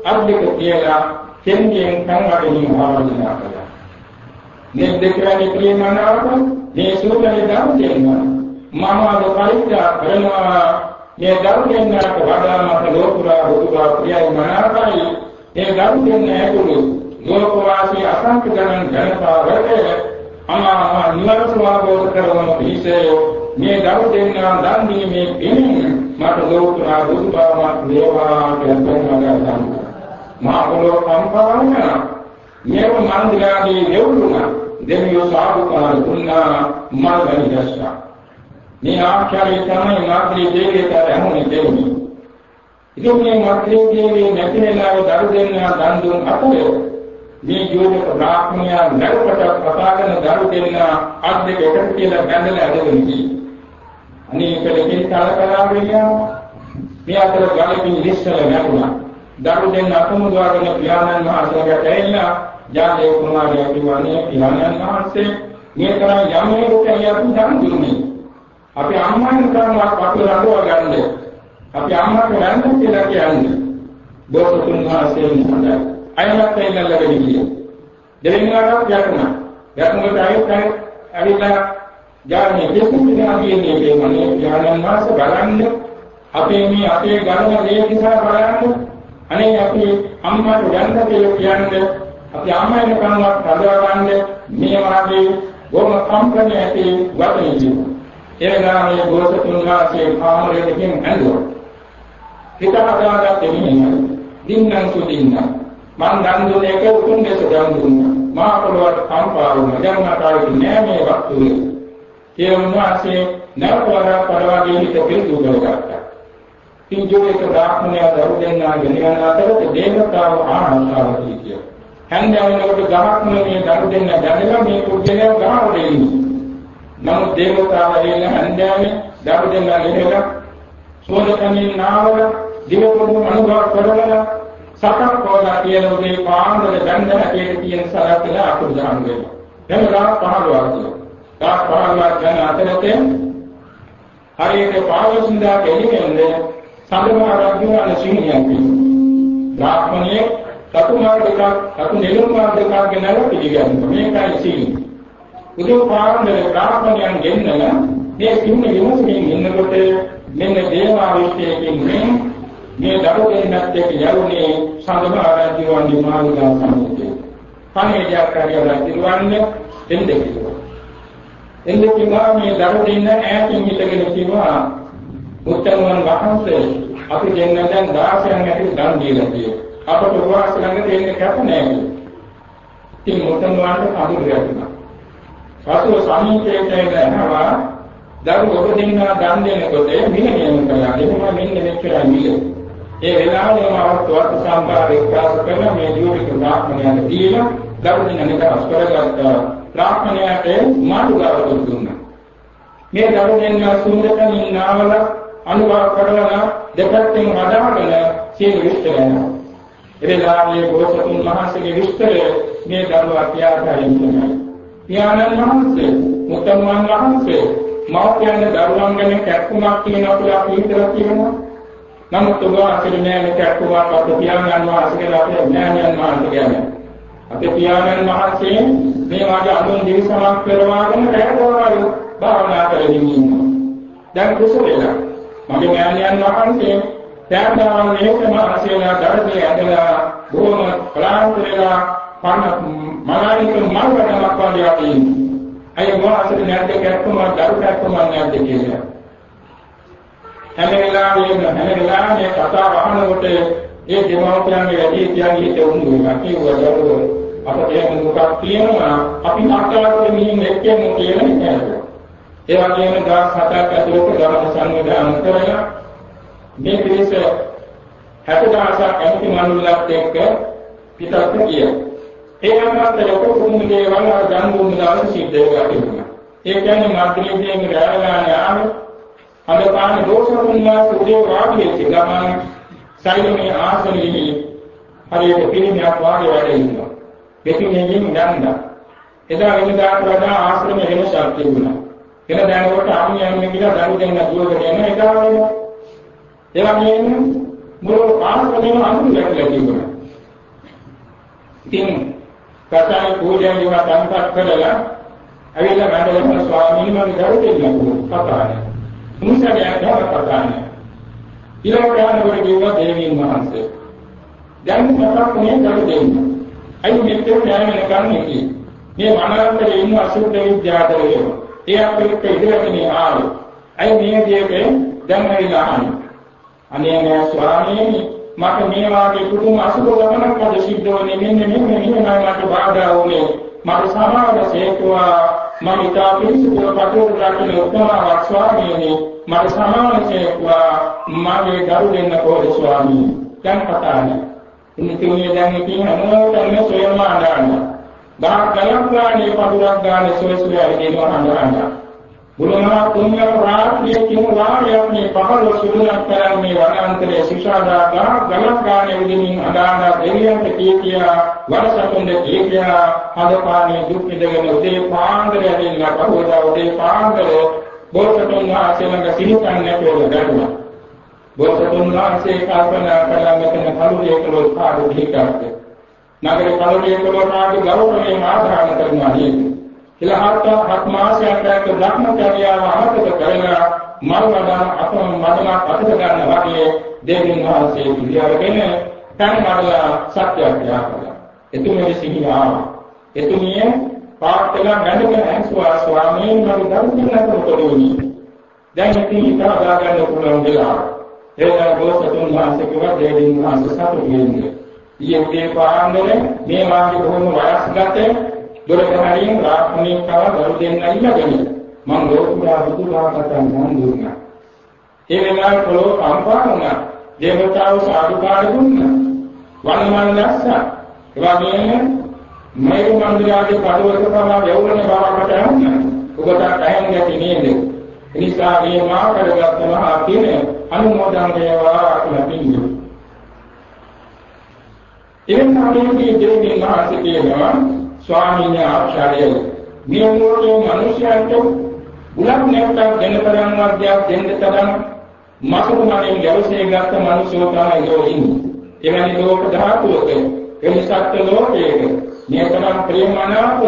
[SPEAKER 1] අද්දක කියලා කෙන්ගෙන් සංවදින ආරම්භනා කළා. මේ දෙකේ ප්‍රේමනාවක මේ සූත්‍රයේ දාන දෙන්නා මම අද පරිත්‍යාග කරනවා මේ දරු දෙන්නාට වඩා මට ලෝකුරා බුදුබා ප්‍රියයි මනාපයි මේ දරු දෙන්න ඇතුළු ලෝකවාසී අසංඛ ගණන් ජනතාව වලට අමා නිවන ස්වභාවෝධ කරවන පිළිසෙය මේ දරු දෙන්නා දන් දීමේ පින් මට ලෝතුරා බුදුබවමත් වේවා කියලා ගන්නවා මා පොළොව කම්පාවන මේව මන්දිරාගේ දෙවුණා දෙවියෝ සාදුකාර දුන්නා මල් බලිදස්සා මේ ආඛ්‍යානය තමයි මාත්‍රි දෙවියට ඇහුනේ දෙන්නේ ඉතින් මේ මාත්‍රි දෙවියන් නැති වෙලාවේ දරු දෙන්නා දන් දුන් අපේ මේ ජෝතික බ්‍රාහ්මණයා නරකට කතාගෙන දරු දෙන්න අත් දෙක එකට කියලා බැඳලා ඇදගෙන ගියේ. අනේ කලකින් කලකලා වෙනවා. මේ අතර ගලකින් ඉස්සල නැතුණා. දරු දෙන්න අතමුදවාගෙන පියාණන් වහන්සේට ඇවිල්ලා ජාතේ කුමාරයා කිව්වනේ පියාණන් වහන්සේ මේ තරම් යමේකට යතු දන් දුන්නේ. අපි අම්මාන් කරනවා කටු රඳව ගන්න. අපි අම්මාට ගන්න කියලා කියන්නේ. බෝසතුන් වහන්සේ නිකන්දයි. අයමත් එන්නලගෙන ගියා. දෙවෙනි වතාවට යතුණා. යතුමකට ආයෙත් ඇවිල්ලා ඥානෙ දෙකුණා කියන්නේ කියන්නේ ඥානන් වාස බලන්න අපේ මේ අපේ ගණන මේ නිසා බලන්න. අනේ අපි අම්මට ගන්න කියලා කියන්නේ අපි අම්මෙන් කනවත් හදවා ගන්න මේ වාගේ බොහොම කම්පන ඇති වචනේ කියනවා. ඒ ගාමේ ගෝසතුන් වාසේ කාමරේ දෙකෙන් ඇඳුවා හිත හදාගත්තේ මෙහෙමයි. දින්නම් සුදින්නම්. මං දන් දුන්නේ එක උතුම් දෙස දන් දුන්නා. මා පොළවට කම්පා වුණා දැන් මට ආවේ නෑ මේ වස්තුවේ ඒ උන්වහන්සේ නැවතවර පරවාගේ හිත පිළිතුරු කරගත්තා. පින්ජෝයක බ්‍රාහ්මණය දරු දෙන්නා ගෙනියන අතරේ දේවතාව ආනන්දාව කියනවා හැන්දෑවෙනකොට ගහක් මේ දරු දෙන්න දැනලා මේ පුද්ගලයා ගහවට එන්නේ නමුත් දේවතාව එන හැන්දෑවේ දරු දෙන්න ගෙනලා සෝදකමින් නාවල දිවපොඩු අනුභව කරලා සතක් කෝලා කියන උදේ පාන්දර ගන්ධ හැටියට තියෙන සලකලා අකුරු දාන වෙනවා. දැන් රාත් 15ක් තියෙනවා. රාත් 15ක් යන අතරතේ හරියට පාවසින්දා කෙලින්නේ සඳහා රජුගේ සිංහයන් කියනවා. බ්‍රාහ්මණයේ සතුමාර දෙකක් සතු නෙළුමාර දෙකක් ගෙනලා පිළිගන්නවා. මේකයි සීල. උදේ පාන්දර බ්‍රාහ්මණයන් ගෙන්නලා මේ සිංහ විමසමින් ඉන්නකොට මෙන්න දේවාවිෂයකින් මේ මේ දරු දෙන්නත් එක්ක යරුනේ සඳහා රජුගේ මාළිගා සම්මුතිය. පණේජයක් කරලා රජුවන්නේ එන්නේ කිව්වා. එන්නේ කිව්වා මේ දරු දෙන්න ඈතින් හිටගෙන කිව්වා මුත්තමන් වහන්සේ අපි දෙන්න දැන් 16න් ඇති දන් දීලා තියෙනවා. අපට උපවාස ළඟ තියෙන කැප නැහැ. ඉතින් මුත්තමන් වහන්සේ කඳුළු ගැටුණා. පසුව සමීපයට එනවා දරු ඔබ දෙන්නා දන් දෙනකොට මිල නියම කළා. එහෙම මෙන්න මෙච්චරයි මිල. ඒ වෙලාවේම අවස්ථාවක් සම්පාද එක්කාස කරන මේ ජීවිත බ්‍රාහ්මණයන්ට දීලා දරුණින් අනිදාස් කරගත්ත බ්‍රාහ්මණයාට මාතුගාව දුන්නා. මේ දරුණෙන් සුන්දරකමින් නාවල අනුභව කරලා දෙපැත්තෙන් වඩාගෙන සියලු විස්තර යනවා. ඒ වෙලාවේ බෝසතුන් වහන්සේගේ විස්තරය මේ දරුවා කියාගන්න තමයි. පියාණන් වහන්සේ, මුත්තමන් වහන්සේ මෞඛ්‍යයන් දරුවන් ගැන කැක්කුමක් කියනවා කියලා අපි හිතලා කියනවා. නමුත් ඔබ අසල නෑ කැක්කුමක් අපේ පියාණන් වහන්සේ කියලා අපේ ඥානයන් වහන්සේ කියන්නේ. අපේ පියාණන් වහන්සේ මේ වාගේ අනුන් දිවිසමක් කරවාගෙන රැඳවවලු භාවනා කරමින් ඉන්නවා. දැන් කුසලෙලා මගේ ඥානයන් වහන්සේ ත්‍යාගාවන් මේකම අසේලා දරදී ඇදලා බොහොම කලාන්තරලා පන්න මනානික මාර්ගයක් වගේ අපි අය මොහොතේ නැද්ද කැක්කුමක් දරු කැක්කුමක් නැද්ද කියලා. හැම වෙලාවෙම හැම වෙලාවෙම කතා වහනකොට ඒ දෙමව්පියන්ගේ වැඩි කියන්නේ හිත උණු එකක් කියවදවල අපට එහෙම මොකක් තියෙනවා අපි අක්කාට මෙහින් එක්කෙමු කියන එක. ඒ වගේම දවස් හතක් ඇතුළත ගමන සංවිධානය කරලා මේ පිරිස 60000ක් ඇමති මණ්ඩලයක් එක්ක පිටත් ගියා. ඒ අතරේ ඔක්කොම දේවල් අර ගන් දුන්න දාලා සිද්ධ වෙලා තිබුණා. ඒ කියන්නේ මාත්‍රියෙන් රැවලාන ආවේ අද පාන දෝෂුන්ලා උදේ වාඩි වෙච්ච ගමන් සයිලමේ ආසනෙහි හරියට පිළිමයක් වාගේ වැඩ ඉන්නවා. දෙකිනෙකින් යන්න. එදා වෙනදාට වඩා ආශ්‍රම වෙනසක් තිබුණා. එන දැනකොට අපි යන්නේ කියලා දරු දෙන්න දුවගෙන යන එදා වෙනවා. ඒ වගේම මුළු ආශ්‍රමෙම අඳුර ගැටලා තිබුණා. ඉතින් කතාවේ පූජා විවා සංකප්ප කරලා ඇවිල්ලා මණ්ඩලම ස්වාමීන් වහන්සේ දරු දෙන්න කතාවේ මුසලයක් ධර්ම ප්‍රදානය. ඊළඟට යනකොට කිව්වා දේවීන් වහන්සේ. දැන් මතක් මේ කරු දෙන්න. අයි මෙතන යන්නේ කන්නේ මේ මනරන්තේ ඉන්න අසුද්ධ විද්‍යාදරයෝ. ඒ අපිට ඉදිරියට ආවේ. අයි මේ දෙයක දැන් ඇවිල්ලා අහන්නේ. අනේ මා ස්වාමීනි මට මේ වාගේ කුතුම අසුභ ගමනක් අද සිද්ධ වෙන්නේ මෙන්න මෙන්න මෙහෙමයි මට බාධා වුනේ. මට සමාව සේතුවා මම ඉතා පිළිසුදුව කටයුතු කරන උත්තමවක් ස්වාමීනි. මට සමානසේක්වා මගේ දරු දෙන්න කෝද ස්වාමීනි. දැන් කතානේ ඉතින් දැන් ඉතින් හැමෝටම සොයම අඬන්න ගහක් ගලක් ගානේ පඩුවක් ගානේ සොය සොය ඇවිදිනවා අඬන්න බුදුමහා තුන්වන රාත්‍රියේ කිමු වාරයක් මේ පහළ සුදුනක් කරන්නේ වනාන්තරයේ සිෂාදා ගහ ගලක් ගානේ උදිනින් අදානා දෙවියන්ට කීකියා වරසතුන්ද කීකියා හදපානේ දුක් විඳගෙන උදේ පාන්දර ඇවිල්ලා පහවදා උදේ පාන්දර බෝසතුන් වහන්සේ ළඟ සිහිතන් නැතුව ගැටුණා බෝසතුන් වහන්සේ කල්පනා කළා මෙතන කලුරිය කළොත් පාඩු දීකරද නගරේ කලුරිය කළොත් ආදී ගෞරවයෙන් ආදාන කරනවා නේද? ඉලහත් හත් මාසයක් ඇත ධර්මචර්යාව අමතක කරලා මල් වදන අපම මදන අතට ගන්න වගේ දෙවියන් වහන්සේ පිළිඅරගෙන තන මඩලා සත්‍යඥා කළා. එතුමිය සිහිනාව. එතුමිය පාටල ගඳගෙන ඇසුවා ස්වාමීන් වහන්සේ ධර්ම කරනකොට දැන් ඉතින් හිතා ගන්න පුළුවන් වෙලාව. ඒක ගෝසතුන් වහන්සේ කිව්වා දෙවියන් වහන්සේ සතුටු වෙන්නේ. ඊයේ උදේ පාන්දර මේ මාගේ බොහොම වයස්ගත දොරකහරින් රාත්‍රියේ කව දරු දෙන්න ඉන්නගෙන මම ලෝකුරා බුදුරාකටන් නම් දුන්නා. ඒ වෙලාවේ පොළොව කම්පා වුණා. දේවතාවු සාදුකාර දුන්නා. වන්මන් දැස්සා. ඒ වගේම මේරු මන්දිරයේ කඩවක පවා යවුන බවකට යන්නේ. ඔබට අහන්නේ නැති නේද? එනිසා මේ මා කරගත් මහා පින අනුමෝදන් වේවා කියලා පිළිගන්න. එවන් ආකාරයේ දෙවියන් වහන්සේ කියනවා ස්වාමීන් ආශ්‍රයය මේ මොහොතේ මිනිසයන්ට උලක් නැත්තම් දෙන්න තරම් වර්ගයක් දෙන්න තරම් මසුමානේ යවසේ ගත්ත මිනිසෝ තමයි යෝ ඉන්නේ. එවැනි ලෝක ධාතුවක එනිසත් ලෝකයක මේ තරම් ප්‍රේමනාප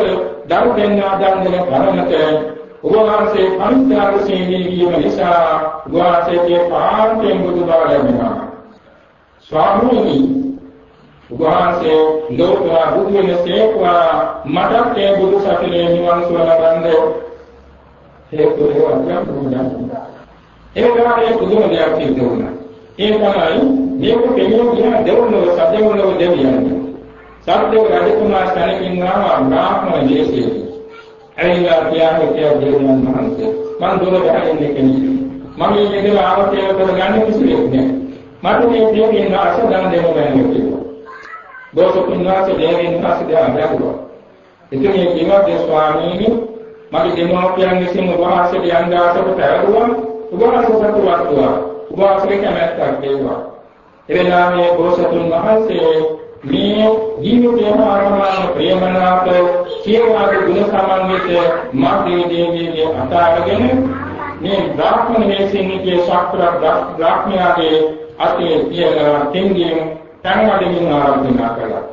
[SPEAKER 1] දරු දෙන්නා දන් දෙන කරමත උවහන්සේ පරිත්‍යාගශීලී වීම නිසා උවහන්සේගේ පාන්තෙන් බුදු බව ලැබෙනවා. ස්වාමීනි උවහන්සේ ලෝකවා බුදු වෙන සේකවා මටත් ඒ බුදු සසුනේ නිවන් සුව ලබන්නේ හේතු වේවා කියලා ඒ වෙලාවේ පුදුම දෙයක් සිද්ධ වුණා. ඒ තමයි මේක කෙනෙක් කියන දෙවොල්ලව සදෙවොල්ලව දෙවියන්. සත්‍යව රජතුමා ස්ථානකින් ආවා බ්‍රාහ්මණ දේශයේ. ඇවිල්ලා කියන්නේ කියලා දෙවියන් වහන්සේ. මම දුර ගහන්නේ කෙනෙක්. මම මේ දෙල ආවතේ කරගන්න කිසිවෙක් නෑ. මට මේ දෙවියන් අස දන් දෙන්න බැහැ කියලා. බෝසතුන් වහන්සේ දෙවියන් වහන්සේ දා බැලුවා. ඉතින් මේ කිව්වා ස්වාමීනි මගේ දෙමෝපියන් විසින් ඔබ වහන්සේට යන්න ආසකට පැවරුවා. ඔබ වහන්සේ සතුටු වත්වා. ඔබ වහන්සේ කැමැත්තක් දේවා. එවෙලා මේ බෝසතුන් වහන්සේ මේ ජීවිතයම ආරම්භන ප්‍රේමනාප සියවාගේ ගුණ සමන්විත මාගේ දේවියගේ අතාරගෙන මේ බ්‍රාහ්මණ වේසින්ගේ ශාස්ත්‍ර බ්‍රාහ්මයාගේ අතේ තියලා තෙන්ගින් තනවදින් ආරම්භ කළා.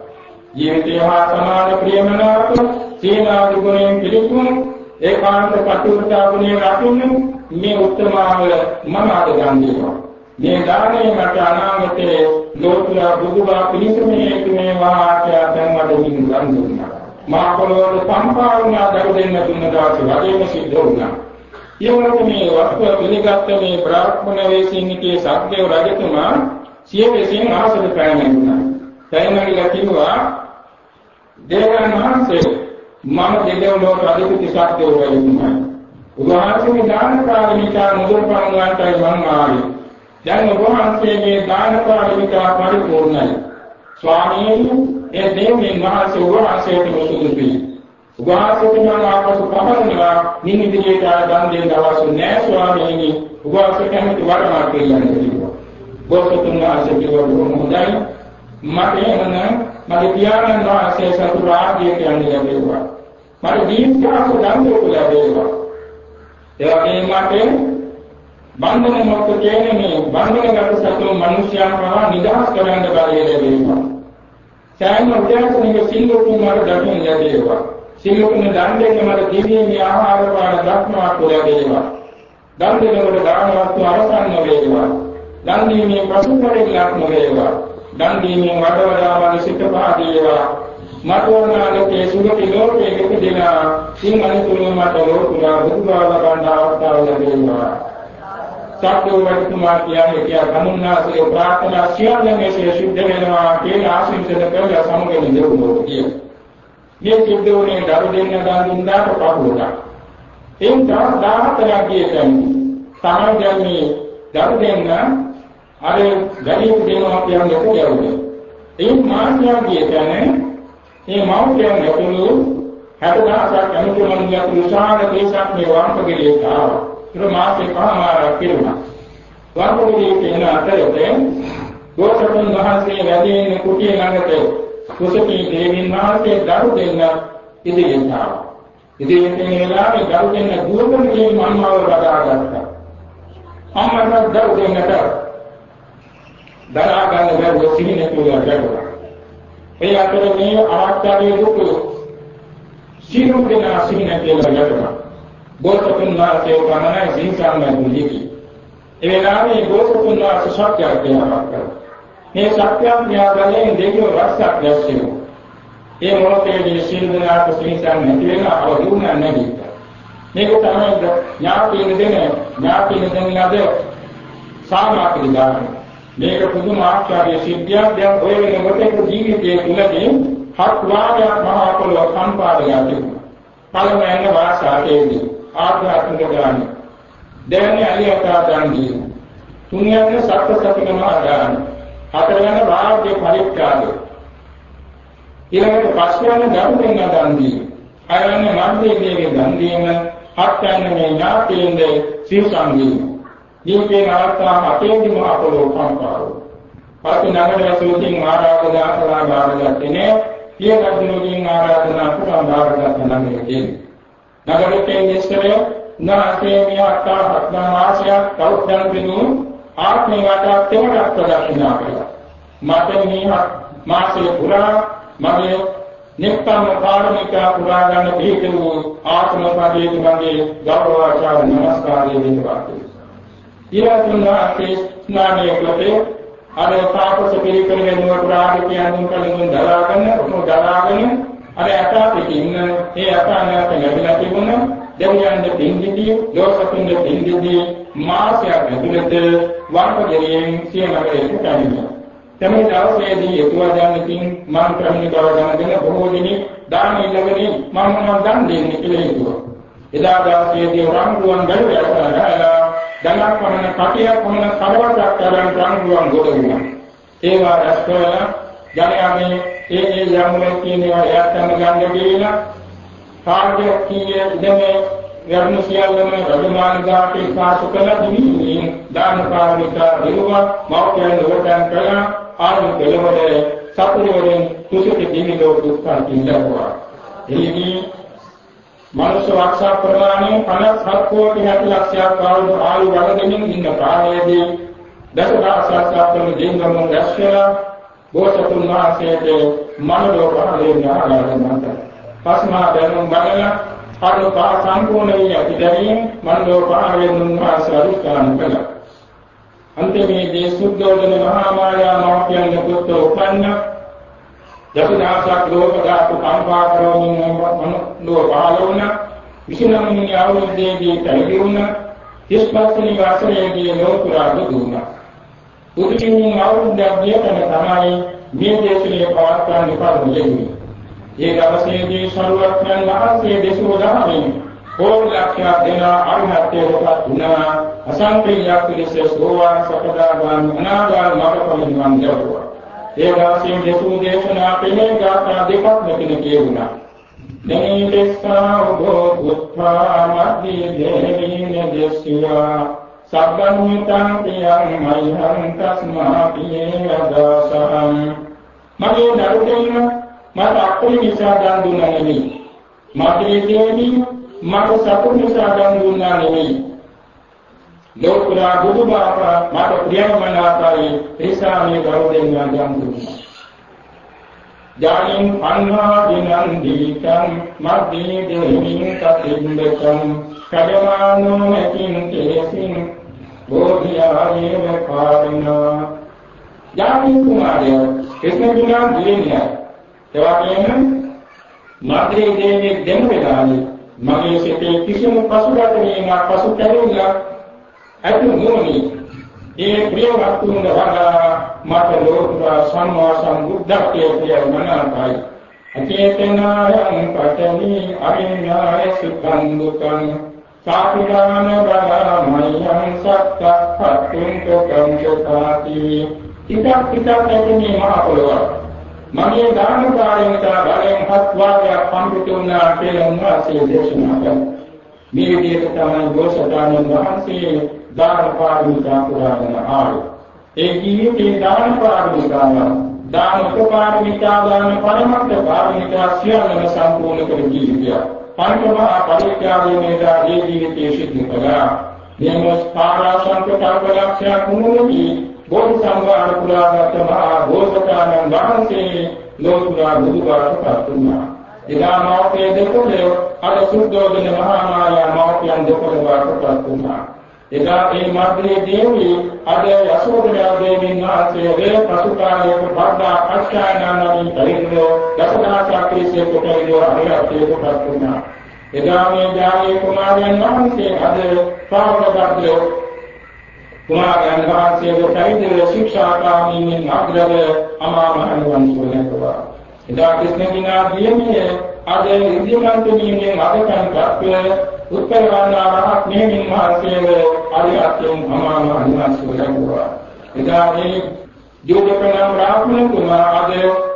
[SPEAKER 1] ජීවිතය හා සමාන ප්‍රේමනාප සීනාදි ගුණයෙන් පිළිතුරු ඒකාන්ත කටුවතා ගුණය රකින්න මේ උත්තමාව මම අද ගන් දෙනවා. මේ දානේ මට අනාගතයේ ලෝතුරා බුදුබා පිණිසම හේතු වේවා කියලා දැන්වදින් ගන් දුන්නා. මා පොළොවට සම්පාවනා දරු දෙන්න දුන්න දාසේ වගේම සිද්ධ වුණා. ඊවලට මේ වස්තුව පිළිගත්ත මේ බ්‍රාහ්මණ වේසින්නිකේ සත්‍යව රජතුමා සිය විසින් ආසද පැමිණුණා. පැමිණිලා කිව්වා දේවයන් වහන්සේ මම දෙදෙව්ලොවට අධිපති සත්‍යව රජතුමා. උන්වහන්සේ දාන කාර්මිකා මුදුන්පන්වන්ටයි මම ආවේ. දැන් ඔබ වහන්සේගේ දාන පාරමිතා පරිපූර්ණයි. ස්වාමීනි ඒ දෙවියන් වහන්සේ ඔබ වහන්සේට මුසුදුසුයි. ඔබ වහන්සේට මම ආපසු පමණනවා නින් ඉදිරියට දන් දෙන්න අවශ්‍ය නැහැ ස්වාමීනි. ඔබ වහන්සේ කැමති වරමක් කියන්නේ කිව්වා. බොහෝතුන් වහන්සේ කිව්වා හොඳයි. මට එනනම් මගේ පියාණන් වහන්සේ සතු රාජ්‍යය කියන්නේ ලැබෙනවා. මට දීර්ඝාසු දන් දෙක ලැබෙනවා. ඒ වගේම මට බන්ධන මොකද කියන්නේ මේ බන්ධනගත සතුන් මිනිස්යන් පවා නිදහස් කරන්න බැරි ලැබෙනවා. සෑම උදෑසනක සිල්ලුකුන් මර දකින්න ලැබෙනවා. සිල්ලුකුන් දණ්ඩේ මර දිවිමේ ආහාර පාන දක්නවත් ලැබෙනවා. දන් දෙනකොට දාන වස්තු අරසන් නොවේවා. දන් දීමේ පසුපරිලක් නොවේවා. දන් දීමේ වඩ වඩා මනසික පාදේවා. මතවනාලකේ සුගති ලෝකයේ ඉපදෙනා සිං අනිතුරු මත ලෝකුලා බුදුබව ගන්න අවස්ථාව ලැබෙනවා. සක්කෝ වතුමා කියන්නේ කියා ගමුන්නාසේ ප්‍රාර්ථනා සියල්ල මේසේ සිද්ධ වෙනවා කියලා ආශිර්වාද කරලා සමගින් දෙවුනෝ කිය. මේ සිද්ධ වුණේ දරු දෙන්න දන් දුන්නාට පහුවදා. එයින් තව 14 ගියකන් තමයි දැන් මේ දරු දෙන්න අර ගණිත දෙනවා කියන්නේ කොහොමද? එයින් මාන්‍යා ගියකන් මේ මෞර්යයන් ඇතුළු 60000ක් අනුතුමන් යතු විශාල දේශක් මේ වාම්පගිරියට ආවා. ඒක මාසේ පහමාරක් පිරුණා. වර්ගෝදී කියන අතරේ ගෝසතුන් වහන්සේ වැඩි ඉන්න කුටිය ළඟට කුසකී දේවින් වහන්සේ දරු දෙන්න ඉදිරියට ආවා. ඉදිරියට එන වෙලාවේ දරු දෙන්න දුවගෙන ගිහින් මම්මව බදාගත්තා. අම්මට දරු දෙන්නට දරා ගන්න බැරුව සිහින කියලා ගැටුණා. ඒ අතර මේ ආචාර්ය දුක සියලු දෙනා සිහින කියලා ගැටුණා. බෝසතුන් වහන්සේ පමණයි සිහිසම්මයි දුලිකි. ඒ වෙලාවේ බෝසතුන් වහන්සේ සත්‍යඥානක් කළා. මේ සත්‍යඥානයෙන් දෙවියෝ රසක් දැක්වෙනවා. ඒ මොහොතේදී සියලු දෙනාට සිහිසම් නැති වෙන අවදුණ නැගී. මේක තමයි ඥාතින දෙන ඥාතින දෙන ලද සාමාක්‍රි දාන. මේක පුදුම ආශ්චර්ය සිද්ධියක්. දැන් ඔය වෙනකොට ජීවිතයේ තුලදී හත් වාරයක් මහා පොළොව සම්පාදනය තිබුණා. පළමුවෙන් වාසාවේදී ආධ්‍යාත්මික දාන. දෙවැනි අලියතා දාන දීම. තුන්වෙනි සත්‍ය සතිකම දාන. හතරවෙනි රාජ්‍ය පරිත්‍යාගය. ඊළඟට පස්වෙනි ධර්ම දෙන්න දාන දීම. හයවෙනි මන්දේ දේවේ දාන දීම. හත්වෙනි මේ ඥාතීන්ද සිල් සංගීම. දීපේ අවස්ථා හතේදී මහා පොළොව සම්පාදනය. පස්සේ නගර ඇතුළතින් ආරාධනා කළා බාරගත්තේ නෑ. පියගත්තුනකින් ආරාධනා කරලා බාරගත් ළඟට කියන්නේ. නගරයෙන් ඉස්සරය නාසේ මියක්කා හත්නා මාසයක් කෞෂ්‍යන් පිනු ආත්මේ වාටා තෙමඩක් ප්‍රදර්ශනා කළා. මට මේ මාසයේ පුරා මගේ නික්කම් පාරමිතා පුරා ගන්න පිළිතුරු වූ ආත්ම පදයේ මගේ ගෞරවාචාර නමස්කාරය දෙන්නවා. ඊළඟ නාසේ ස්නානය කළේ අර තාපස පිළිකර වෙනුවට රාගිකයන් කලින් දලාගෙන උණු දලාගෙන අර අටාපිටින් ඒ අටානකට ලැබිලා තිබුණ දෙවියන්ද පින්දිදී ලෝකතුන්ද පින්දිදී මාසයක් ඇතුළත වර්ගයෙන් සියනගරයට පැමිණියා. තමයි දවසේදී යතුවා දැනකින් මන් ප්‍රමිත බව දැනගෙන බොහෝ දිනක් දාන ඉල්ලගෙන මම මම දන් දෙන්නේ කියලා හිතුවා. එදා දවසේදී රංගුවන් බැලුවා කරලා දලක් පමණ කටියක් පමණ කඩවතක් තරම් රංගුවන් ගොඩ වුණා. ඒවා රැස් කරලා ජනයාගේ ඒ ඒ යම්වල කියනවා එයාටම ගන්න දීලා කාර්ය කීයේ ඉදමේ යර්ණ සියල්ලම රජමාන ගාටේ කාසු කළ දිවිමින් දාන කාර්මිකා දිරුවා මෞඛ්‍යයන් වටන් කළා ආරම්භ කෙලවර සතුරුවරෙන් කුසිත දිවි ලෝක දුක්ඛ කිඳවුවා. එහිදී මනුෂ්‍ය වර්ෂා ප්‍රමාණය 57 කෝටි 60 ලක්ෂයක් ආයු ආයු වර්ධනයෙන් ඉන්න කාලයේදී දසදහසක් දෙවියන් දැස්කලා බෝසතුන් වහන්සේට මනෝ පහළේ ඥානවන්ත පස්මා බැලුම් බලලා කරුණ පහ සම්පූර්ණ වී ඇතිදැනීම මනෝ පහළේ උන්වහන්සේ අනුස්ථාන කළා. අන්තිමේදී සුද්ධෝදන මහා මායා මෞඛ්‍යංග පුත්‍ර උපන්න දසදහසක් ලෝක ධාතු කම්පා කරමින් මනෝ පහළ වුණා විශේෂයෙන්ම අවුරුද්දේදී පැවිදි වුණා 35 වෙනි වසරේදී ලෝකුරා දුන්නා බුදුකින් අවුරුද්දක් ගියතන තමයි මේ දේශනේ පවත්වන්න ඉපදුනේ දෙන්නේ. ඒ දවසේදී සරුවත්යන් වහන්සේ දෙසෝ දහමින් කෝටි ලක්ෂයක් දෙන අරහත්ත්වයට වුණා අසංකේයයක් පිළිස සෝවාන් සකදාගාමී අනාගාමී මාර්ගඵල නිවන් ලැබුවා. ඒ දවසේ දෙසෝ දේශනා පිළිම ගාථා දෙකක් මෙතන කියුණා. නේතස්සා උභෝ උත්ථා මද්දී දේවින දෙස්සියා සබ්බන්විතං පියං මයිහං තස්මා පියේවදාසං මගේ දරුදෙන්න මට අක්කල නිසා දන් දුන්නා නෙමෙයි. මගේ දෙවි මට සතුට නිසා දන් දුන්නා නෙමෙයි. ලෝකුරා බුදුබාපා මට ප්‍රියමනාපයි ඒසා මේ දරුදෙන්න දන් දුන්නා. ජානින් අන්හා දිනන්දීකං මද්දී දෙහිමින් කතින්දකං කඩමානෝ මෙකින් තේසින් බෝධියායේව කාරිනා යාමී කුමාරය කෘෂ්ණ දුනා දිනේ එවාගෙම මාත්‍රේ දේවී දෙන්න වෙලාවේ මගේ සිතේ කිසිම පසුබැසීමක් පසුතැවිල්ලක් ඇති නොවි ඒ ප්‍රිය වස්තුන් වඩා මට ලෝක සම්මා සම්බුද්ධත්වයේ ප්‍රිය මනාපයි. අචේතනායං පඨමි අරිඤ්ඤාය සුඛං දුක්ඛං සාපිදාන බලමයං සක්කප්පතුං තොකං චෝතාති ඉතක් පිටක් ඇතිනේ මහ පොළොව මගේ දාන කාර්යයට බලෙන් හත් වාරයක් සම්පූර්ණ වුණා කියලා උන්වහන්සේ දේශනා කළා. මේ විදිහට තමයි බෝසතාණන් වහන්සේ දාන පාරමිතා පුරාගෙන ආවේ ඒ ජීවිතේ දාන පාරමිතාව දාන උපපාරමිතා දාන පරමත්ත පාරමිතා සියල්ලම සම්පූර්ණ කර ජීවිතය පංචමහා පරිත්‍යාගයේ ඒ ජීවිතයේ සිද්ධ කළා. මේ ස්ථාරාසංක කල්පලක්ෂයක් වුණොදී බෝධි සංඝාර පුරාගත මහා බෝසතාණන් වහන්සේ ලෝතුරා බුදුබවට පත් වුණා. එදා මෞපිය දෙපොළේ අර සුද්ධෝදන මහා මායා මෞපියන් දෙපොළ වාටපත් වුණා. එදා ඒ මාත්‍රේ දේවී අද යසෝදරා දේවීන් වහන්සේගේ පසුකාලයක බද්දා අච්චායනානමින් පරිද්දෝ දසදහසක් ක්‍රිස්සේ කොටවිදෝ අරියත්වයටපත් වුණා. එදා මේ ජානීය කුමාරයන් වහන්සේ අද ශ්‍රාවක භද්‍රෝ කුමාරයන් වහන්සේගේ පරිද්දෝ ශික්ෂාකාමීන් අග්‍රව අමා මහ නිවන් සුව ලැබුවා. එදා ක්‍රිස්නකිනා දියමිය අද ඉදිමන්ත නියමයෙන් අදකන් පත්ව උත්තර වන්නාරහත් මෙහිමින් මහසේව අරියත්යෙන් අමාම අනිවාර්ය ලැබුවා. එදා මේ යෝගකනම් රාහුල කුමාර අද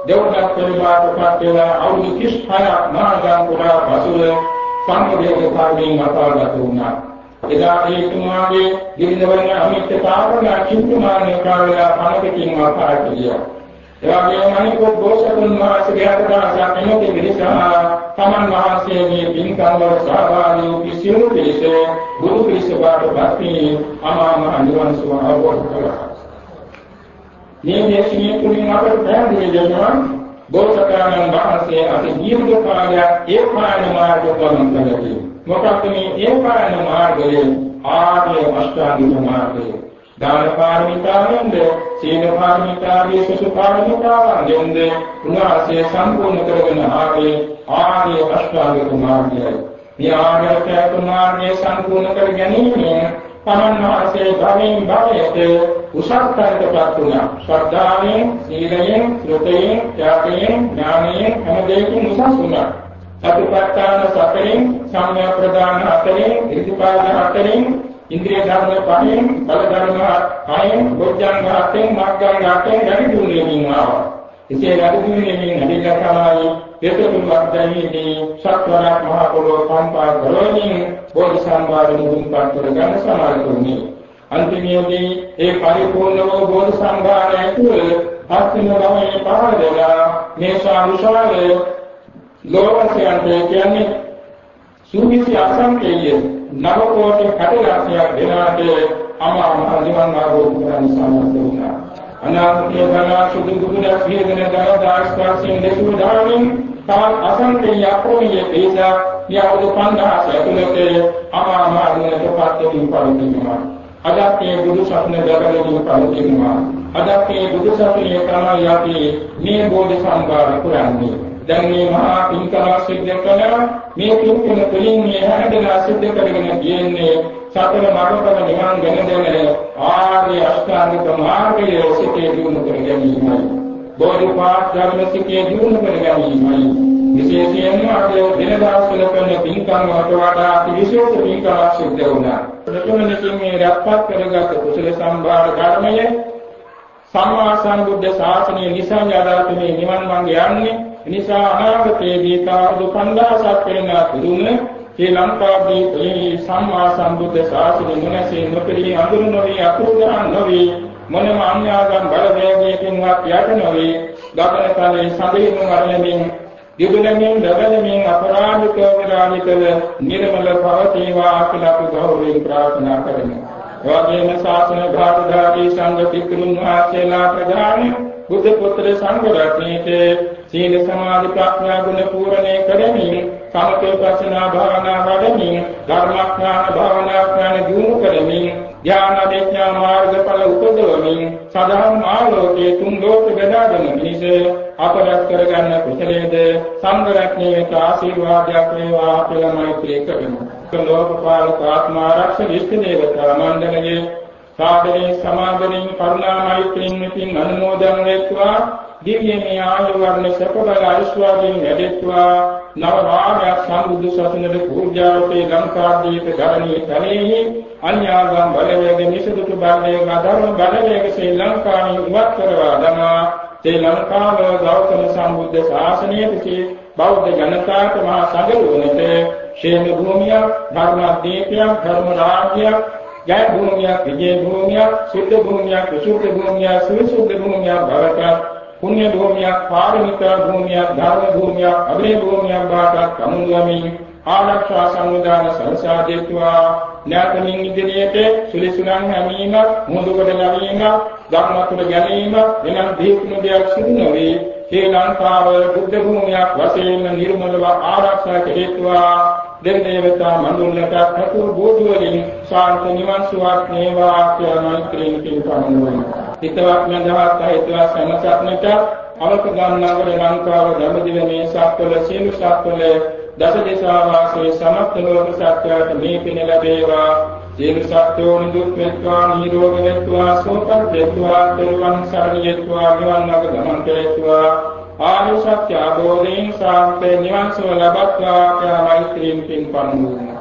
[SPEAKER 1] දෙව්දත් පරිවාරකට වෙලා අවුරුදු 36ක් මහාගම් පුරා පසුව සංඝදේශ කාර්යයෙන් අපාගත වුණා. එදා ඒ කුමාරගේ ගිරිනවරණ අමිත්‍ය සාපන චින්තමාන කාලලා පණකකින් අපායට ගියා. එවැගේම අනිකුත් බෝසතුන් වහන්සේගේ අතදාසක් එනකෙ මිනිසා තමන් වහන්සේගේ පින්කම් වල සහභාගී වූ කිසියම් පිළිස ගුරු පිළිස බාටපත් වී අමා මහ නිවන් සුව අවබෝධ කළා. මේ දේශීය තුලින් අපට පැහැදිලි වෙනවා බෝසතාණන් වහන්සේ අති දීර්ඝ කාලයක් ඒ පායන මාර්ගය ගමන් කළේ. මොකක්ද මේ ඒ පායන මාර්ගයේ ආර්ය අෂ්ටාංගික මාර්ගය. දාන පාරමිතාවෙන්ද සීල පාරමිතාවේ සුසු පාරමිතාවෙන්ද උන්වහන්සේ සම්පූර්ණ කරගෙන ආවේ ආර්ය අෂ්ටාංගික මාර්ගයයි. මේ ආර්ය අෂ්ටාංගික මාර්ගය සම්පූර්ණ කර ගැනීමෙන් තමන් වහන්සේ භවයෙන් භවයට උසස්තරකටපත් වුණා. ශ්‍රද්ධාවෙන්, සීලයෙන්, ශ්‍රතයෙන්, ත්‍යාගයෙන්, ඥානයෙන් හැම දෙයකින් උසස් වුණා. සතිපට්ඨාන සතරෙන්, සම්‍යක් ප්‍රදාන හතරෙන්, ඉරිසිපාද හතරෙන් ඉන්ද්‍රිය ධර්ම පහෙන් බල ධර්ම පහෙන් බොජ්ජංග හතෙන් මග්ගංග හතෙන් වැඩි දුන්නේමින් ආවා. එසේ වැඩි දුන්නේමින් නැතිලා තමයි පෙතුම් වර්ධනයේදී සත්වරක් මහ පොළොව සම්පා කරවමින් බෝධි සම්භාවන මුදුන්පත් කරගන්න සමර්ථ වුණේ. අන්තිමයේදී ඒ පරිපූර්ණ වූ බෝධි සම්භාවනය තුළ අත්මින භවයේ පහළදලා මේ සාරුෂාලය ලෝකයන්ට කියන්නේ සූවිසි අසංකේය නව කෝටි කටලක්ෂයක් දෙනාට අමා මහ නිවන් අවබෝධ කරගන්න සමර්ථ වුණා. අනාගතයේ ගලා සුදු දුගුණ වේදන දන දාස්කාසින් දෙසු දාමින් තාන් අසංකේය අපෝණිය පේසා යවුදු 5000 ඇතුළත අමා මහ නිවනට පත් වෙමින් පවතිනවා. අදත් මේ බුදු සසුන දරගෙන පවතිනවා. අදත් මේ බුදු සසුනේ තමයි අපි මේ බෝධි සම්භාර පුරන්නේ. දැන් මේ මහා පින්කම සිද්ධ කළා මේ පින්කම තුළින් මේ හැදලා සිද්ධ කරගෙන තියෙන්නේ සතර මාර්ගඵල නිවන් ගැන දෙන ආර්ය අෂ්ටාංගික මාර්ගයේ සිටේ දිනු කර ගැනීමයි. බෝධිපාක් ධර්ම සිටේ දිනු කර ගැනීමයි. විශේෂයෙන්ම අද දින දවස්වල කරන පින්කම් වලට වඩා විශේෂ පින්කමක් සිද්ධ වුණා. ප්‍රථමනකින් මේ රැප්පත් කරගත් කුසල සම්භාර ධර්මය සම්මා සම්බුද්ධ ශාසනය නිසා යදාට මේ නිවන් මඟ යන්නේ. එනිසා අනාගතයේදී තාවුදු 5000ක් වෙන තුරුම ශ්‍රී ලංකාවේ මේ සම්මා සම්බුද්ධ ශාසනය මොනසේ නොපිරී අඳුරු නොවේ අකුරුදහන් නොවේ මොනම අන්‍යාගම් බලවේගයකින්වත් යට නොවේ ගමන කාලේ සඳහින් වරණමින් දිබුලමින් දබලමින් අපරාධික විරාමිකව නිර්මල පවතිවා කියලා අපි ගෞරවයෙන් ප්‍රාර්ථනා කරමු. එවැගේම ශාසන භාරධාරී සංඝ පිටුන් වහන්සේලා ප්‍රධාන බුද්ධ පුත්‍ර සංඝ රත්නයේ සීල සමාධි ප්‍රඥා ගුණ පූර්ණේ කරමින් සමථ ප්‍රඥා භාවනා වඩමින් ධර්මඥාන භාවනා ඥාන දිනු කරමින් ඥාන දේඥා මාර්ගඵල උපදවමින් සදාම් ආලෝකයේ තුන් ලෝක බෙදාගෙන මිනිස අපරක් කරගන්න කුසලයේද සංඝ රත්නයේ ආශිර්වාදයක් වේවා කියලා මෛත්‍රී කරමු. ලෝකපාලක ආත්මා ආරක්ෂක ඉෂ්ඨ දේවතා මණ්ඩලයේ සාදරේ සමාදරෙන් කරුණා මෛත්‍රියෙන් මෙතින් අනුමෝදන් වෙත්වා දිව්‍යමය ආයු වර්ණ සපබල ආශිර්වාදයෙන් වැඩෙත්වා. නව රාගයක් සම්බුද්ධ සසුනට පූජාවතේ ලංකාදීප ධරණී තලෙහි අන්‍යාගම් බලවේග නිසදුතු බලවේග ධර්ම බලවේග ශ්‍රී ලංකාවේ ඉවත් කරවා දමා. ශ්‍රී ලංකාව ගෞතම සම්බුද්ධ ශාසනයේ බෞද්ධ ජනතාවට මහා සංගරුවනට ශේම භූමියක් ධර්මාදීපයක් ධර්ම රාජ්‍යයක් ජය භූමියක් විජය භූමියක් සුද්ධ භූමියක් සුද්ධ භූමියක් සුවිසුද්ධ භූමියක් බවට පුණ්‍ය භූමියක් පාරමිතා භූමියක් ධර්ම භූමියක් අභේ භූමියක් බාටත් සමුදවමින් ආරක්ෂා සංවිධාන සලසා දෙත්වා. ඥාතමින් ඉදිරියට සුලිසුලන් හැමීමක් මුදුකට ලැබීමක් ධර්මතුල ගැනීම වෙනත් දීප්තින දෙයක් සිදු නොවේ. ශ්‍රී ලංකාව බුද්ධ භූමියක් වශයෙන් නිර්මලව ආරක්ෂා කෙරෙත්වා. දෙව් දේවතා මනුල්ලට හතු බෝධි වලින් ශාන්ත නිවන් සුවක් වේවා කියලා මෛත්‍රියෙන් පිළිපදිනවා. හිතවත් නැදහත් හිතවත් සමසත්නට අවක ගන්නවර ලංකාව දඹදිව මේ සත්වල සියලු සත්වල දස දිශා වාසී සමස්ත ලෝක සත්‍යයට මේ පින ලැබේවා සියලු සත්වෝ නිදුක් වෙත්වා නිරෝගී වෙත්වා සෝපත් වෙත්වා තෙරුවන් සරණ යෙත්වා නිවන් මාර්ග ගමන් කෙරෙත්වා ආනු සත්‍ය අවබෝධයෙන් සාන්ත නිවන් සුව ලබත්වා කියලා මෛත්‍රියෙන් පින් පන්නුනා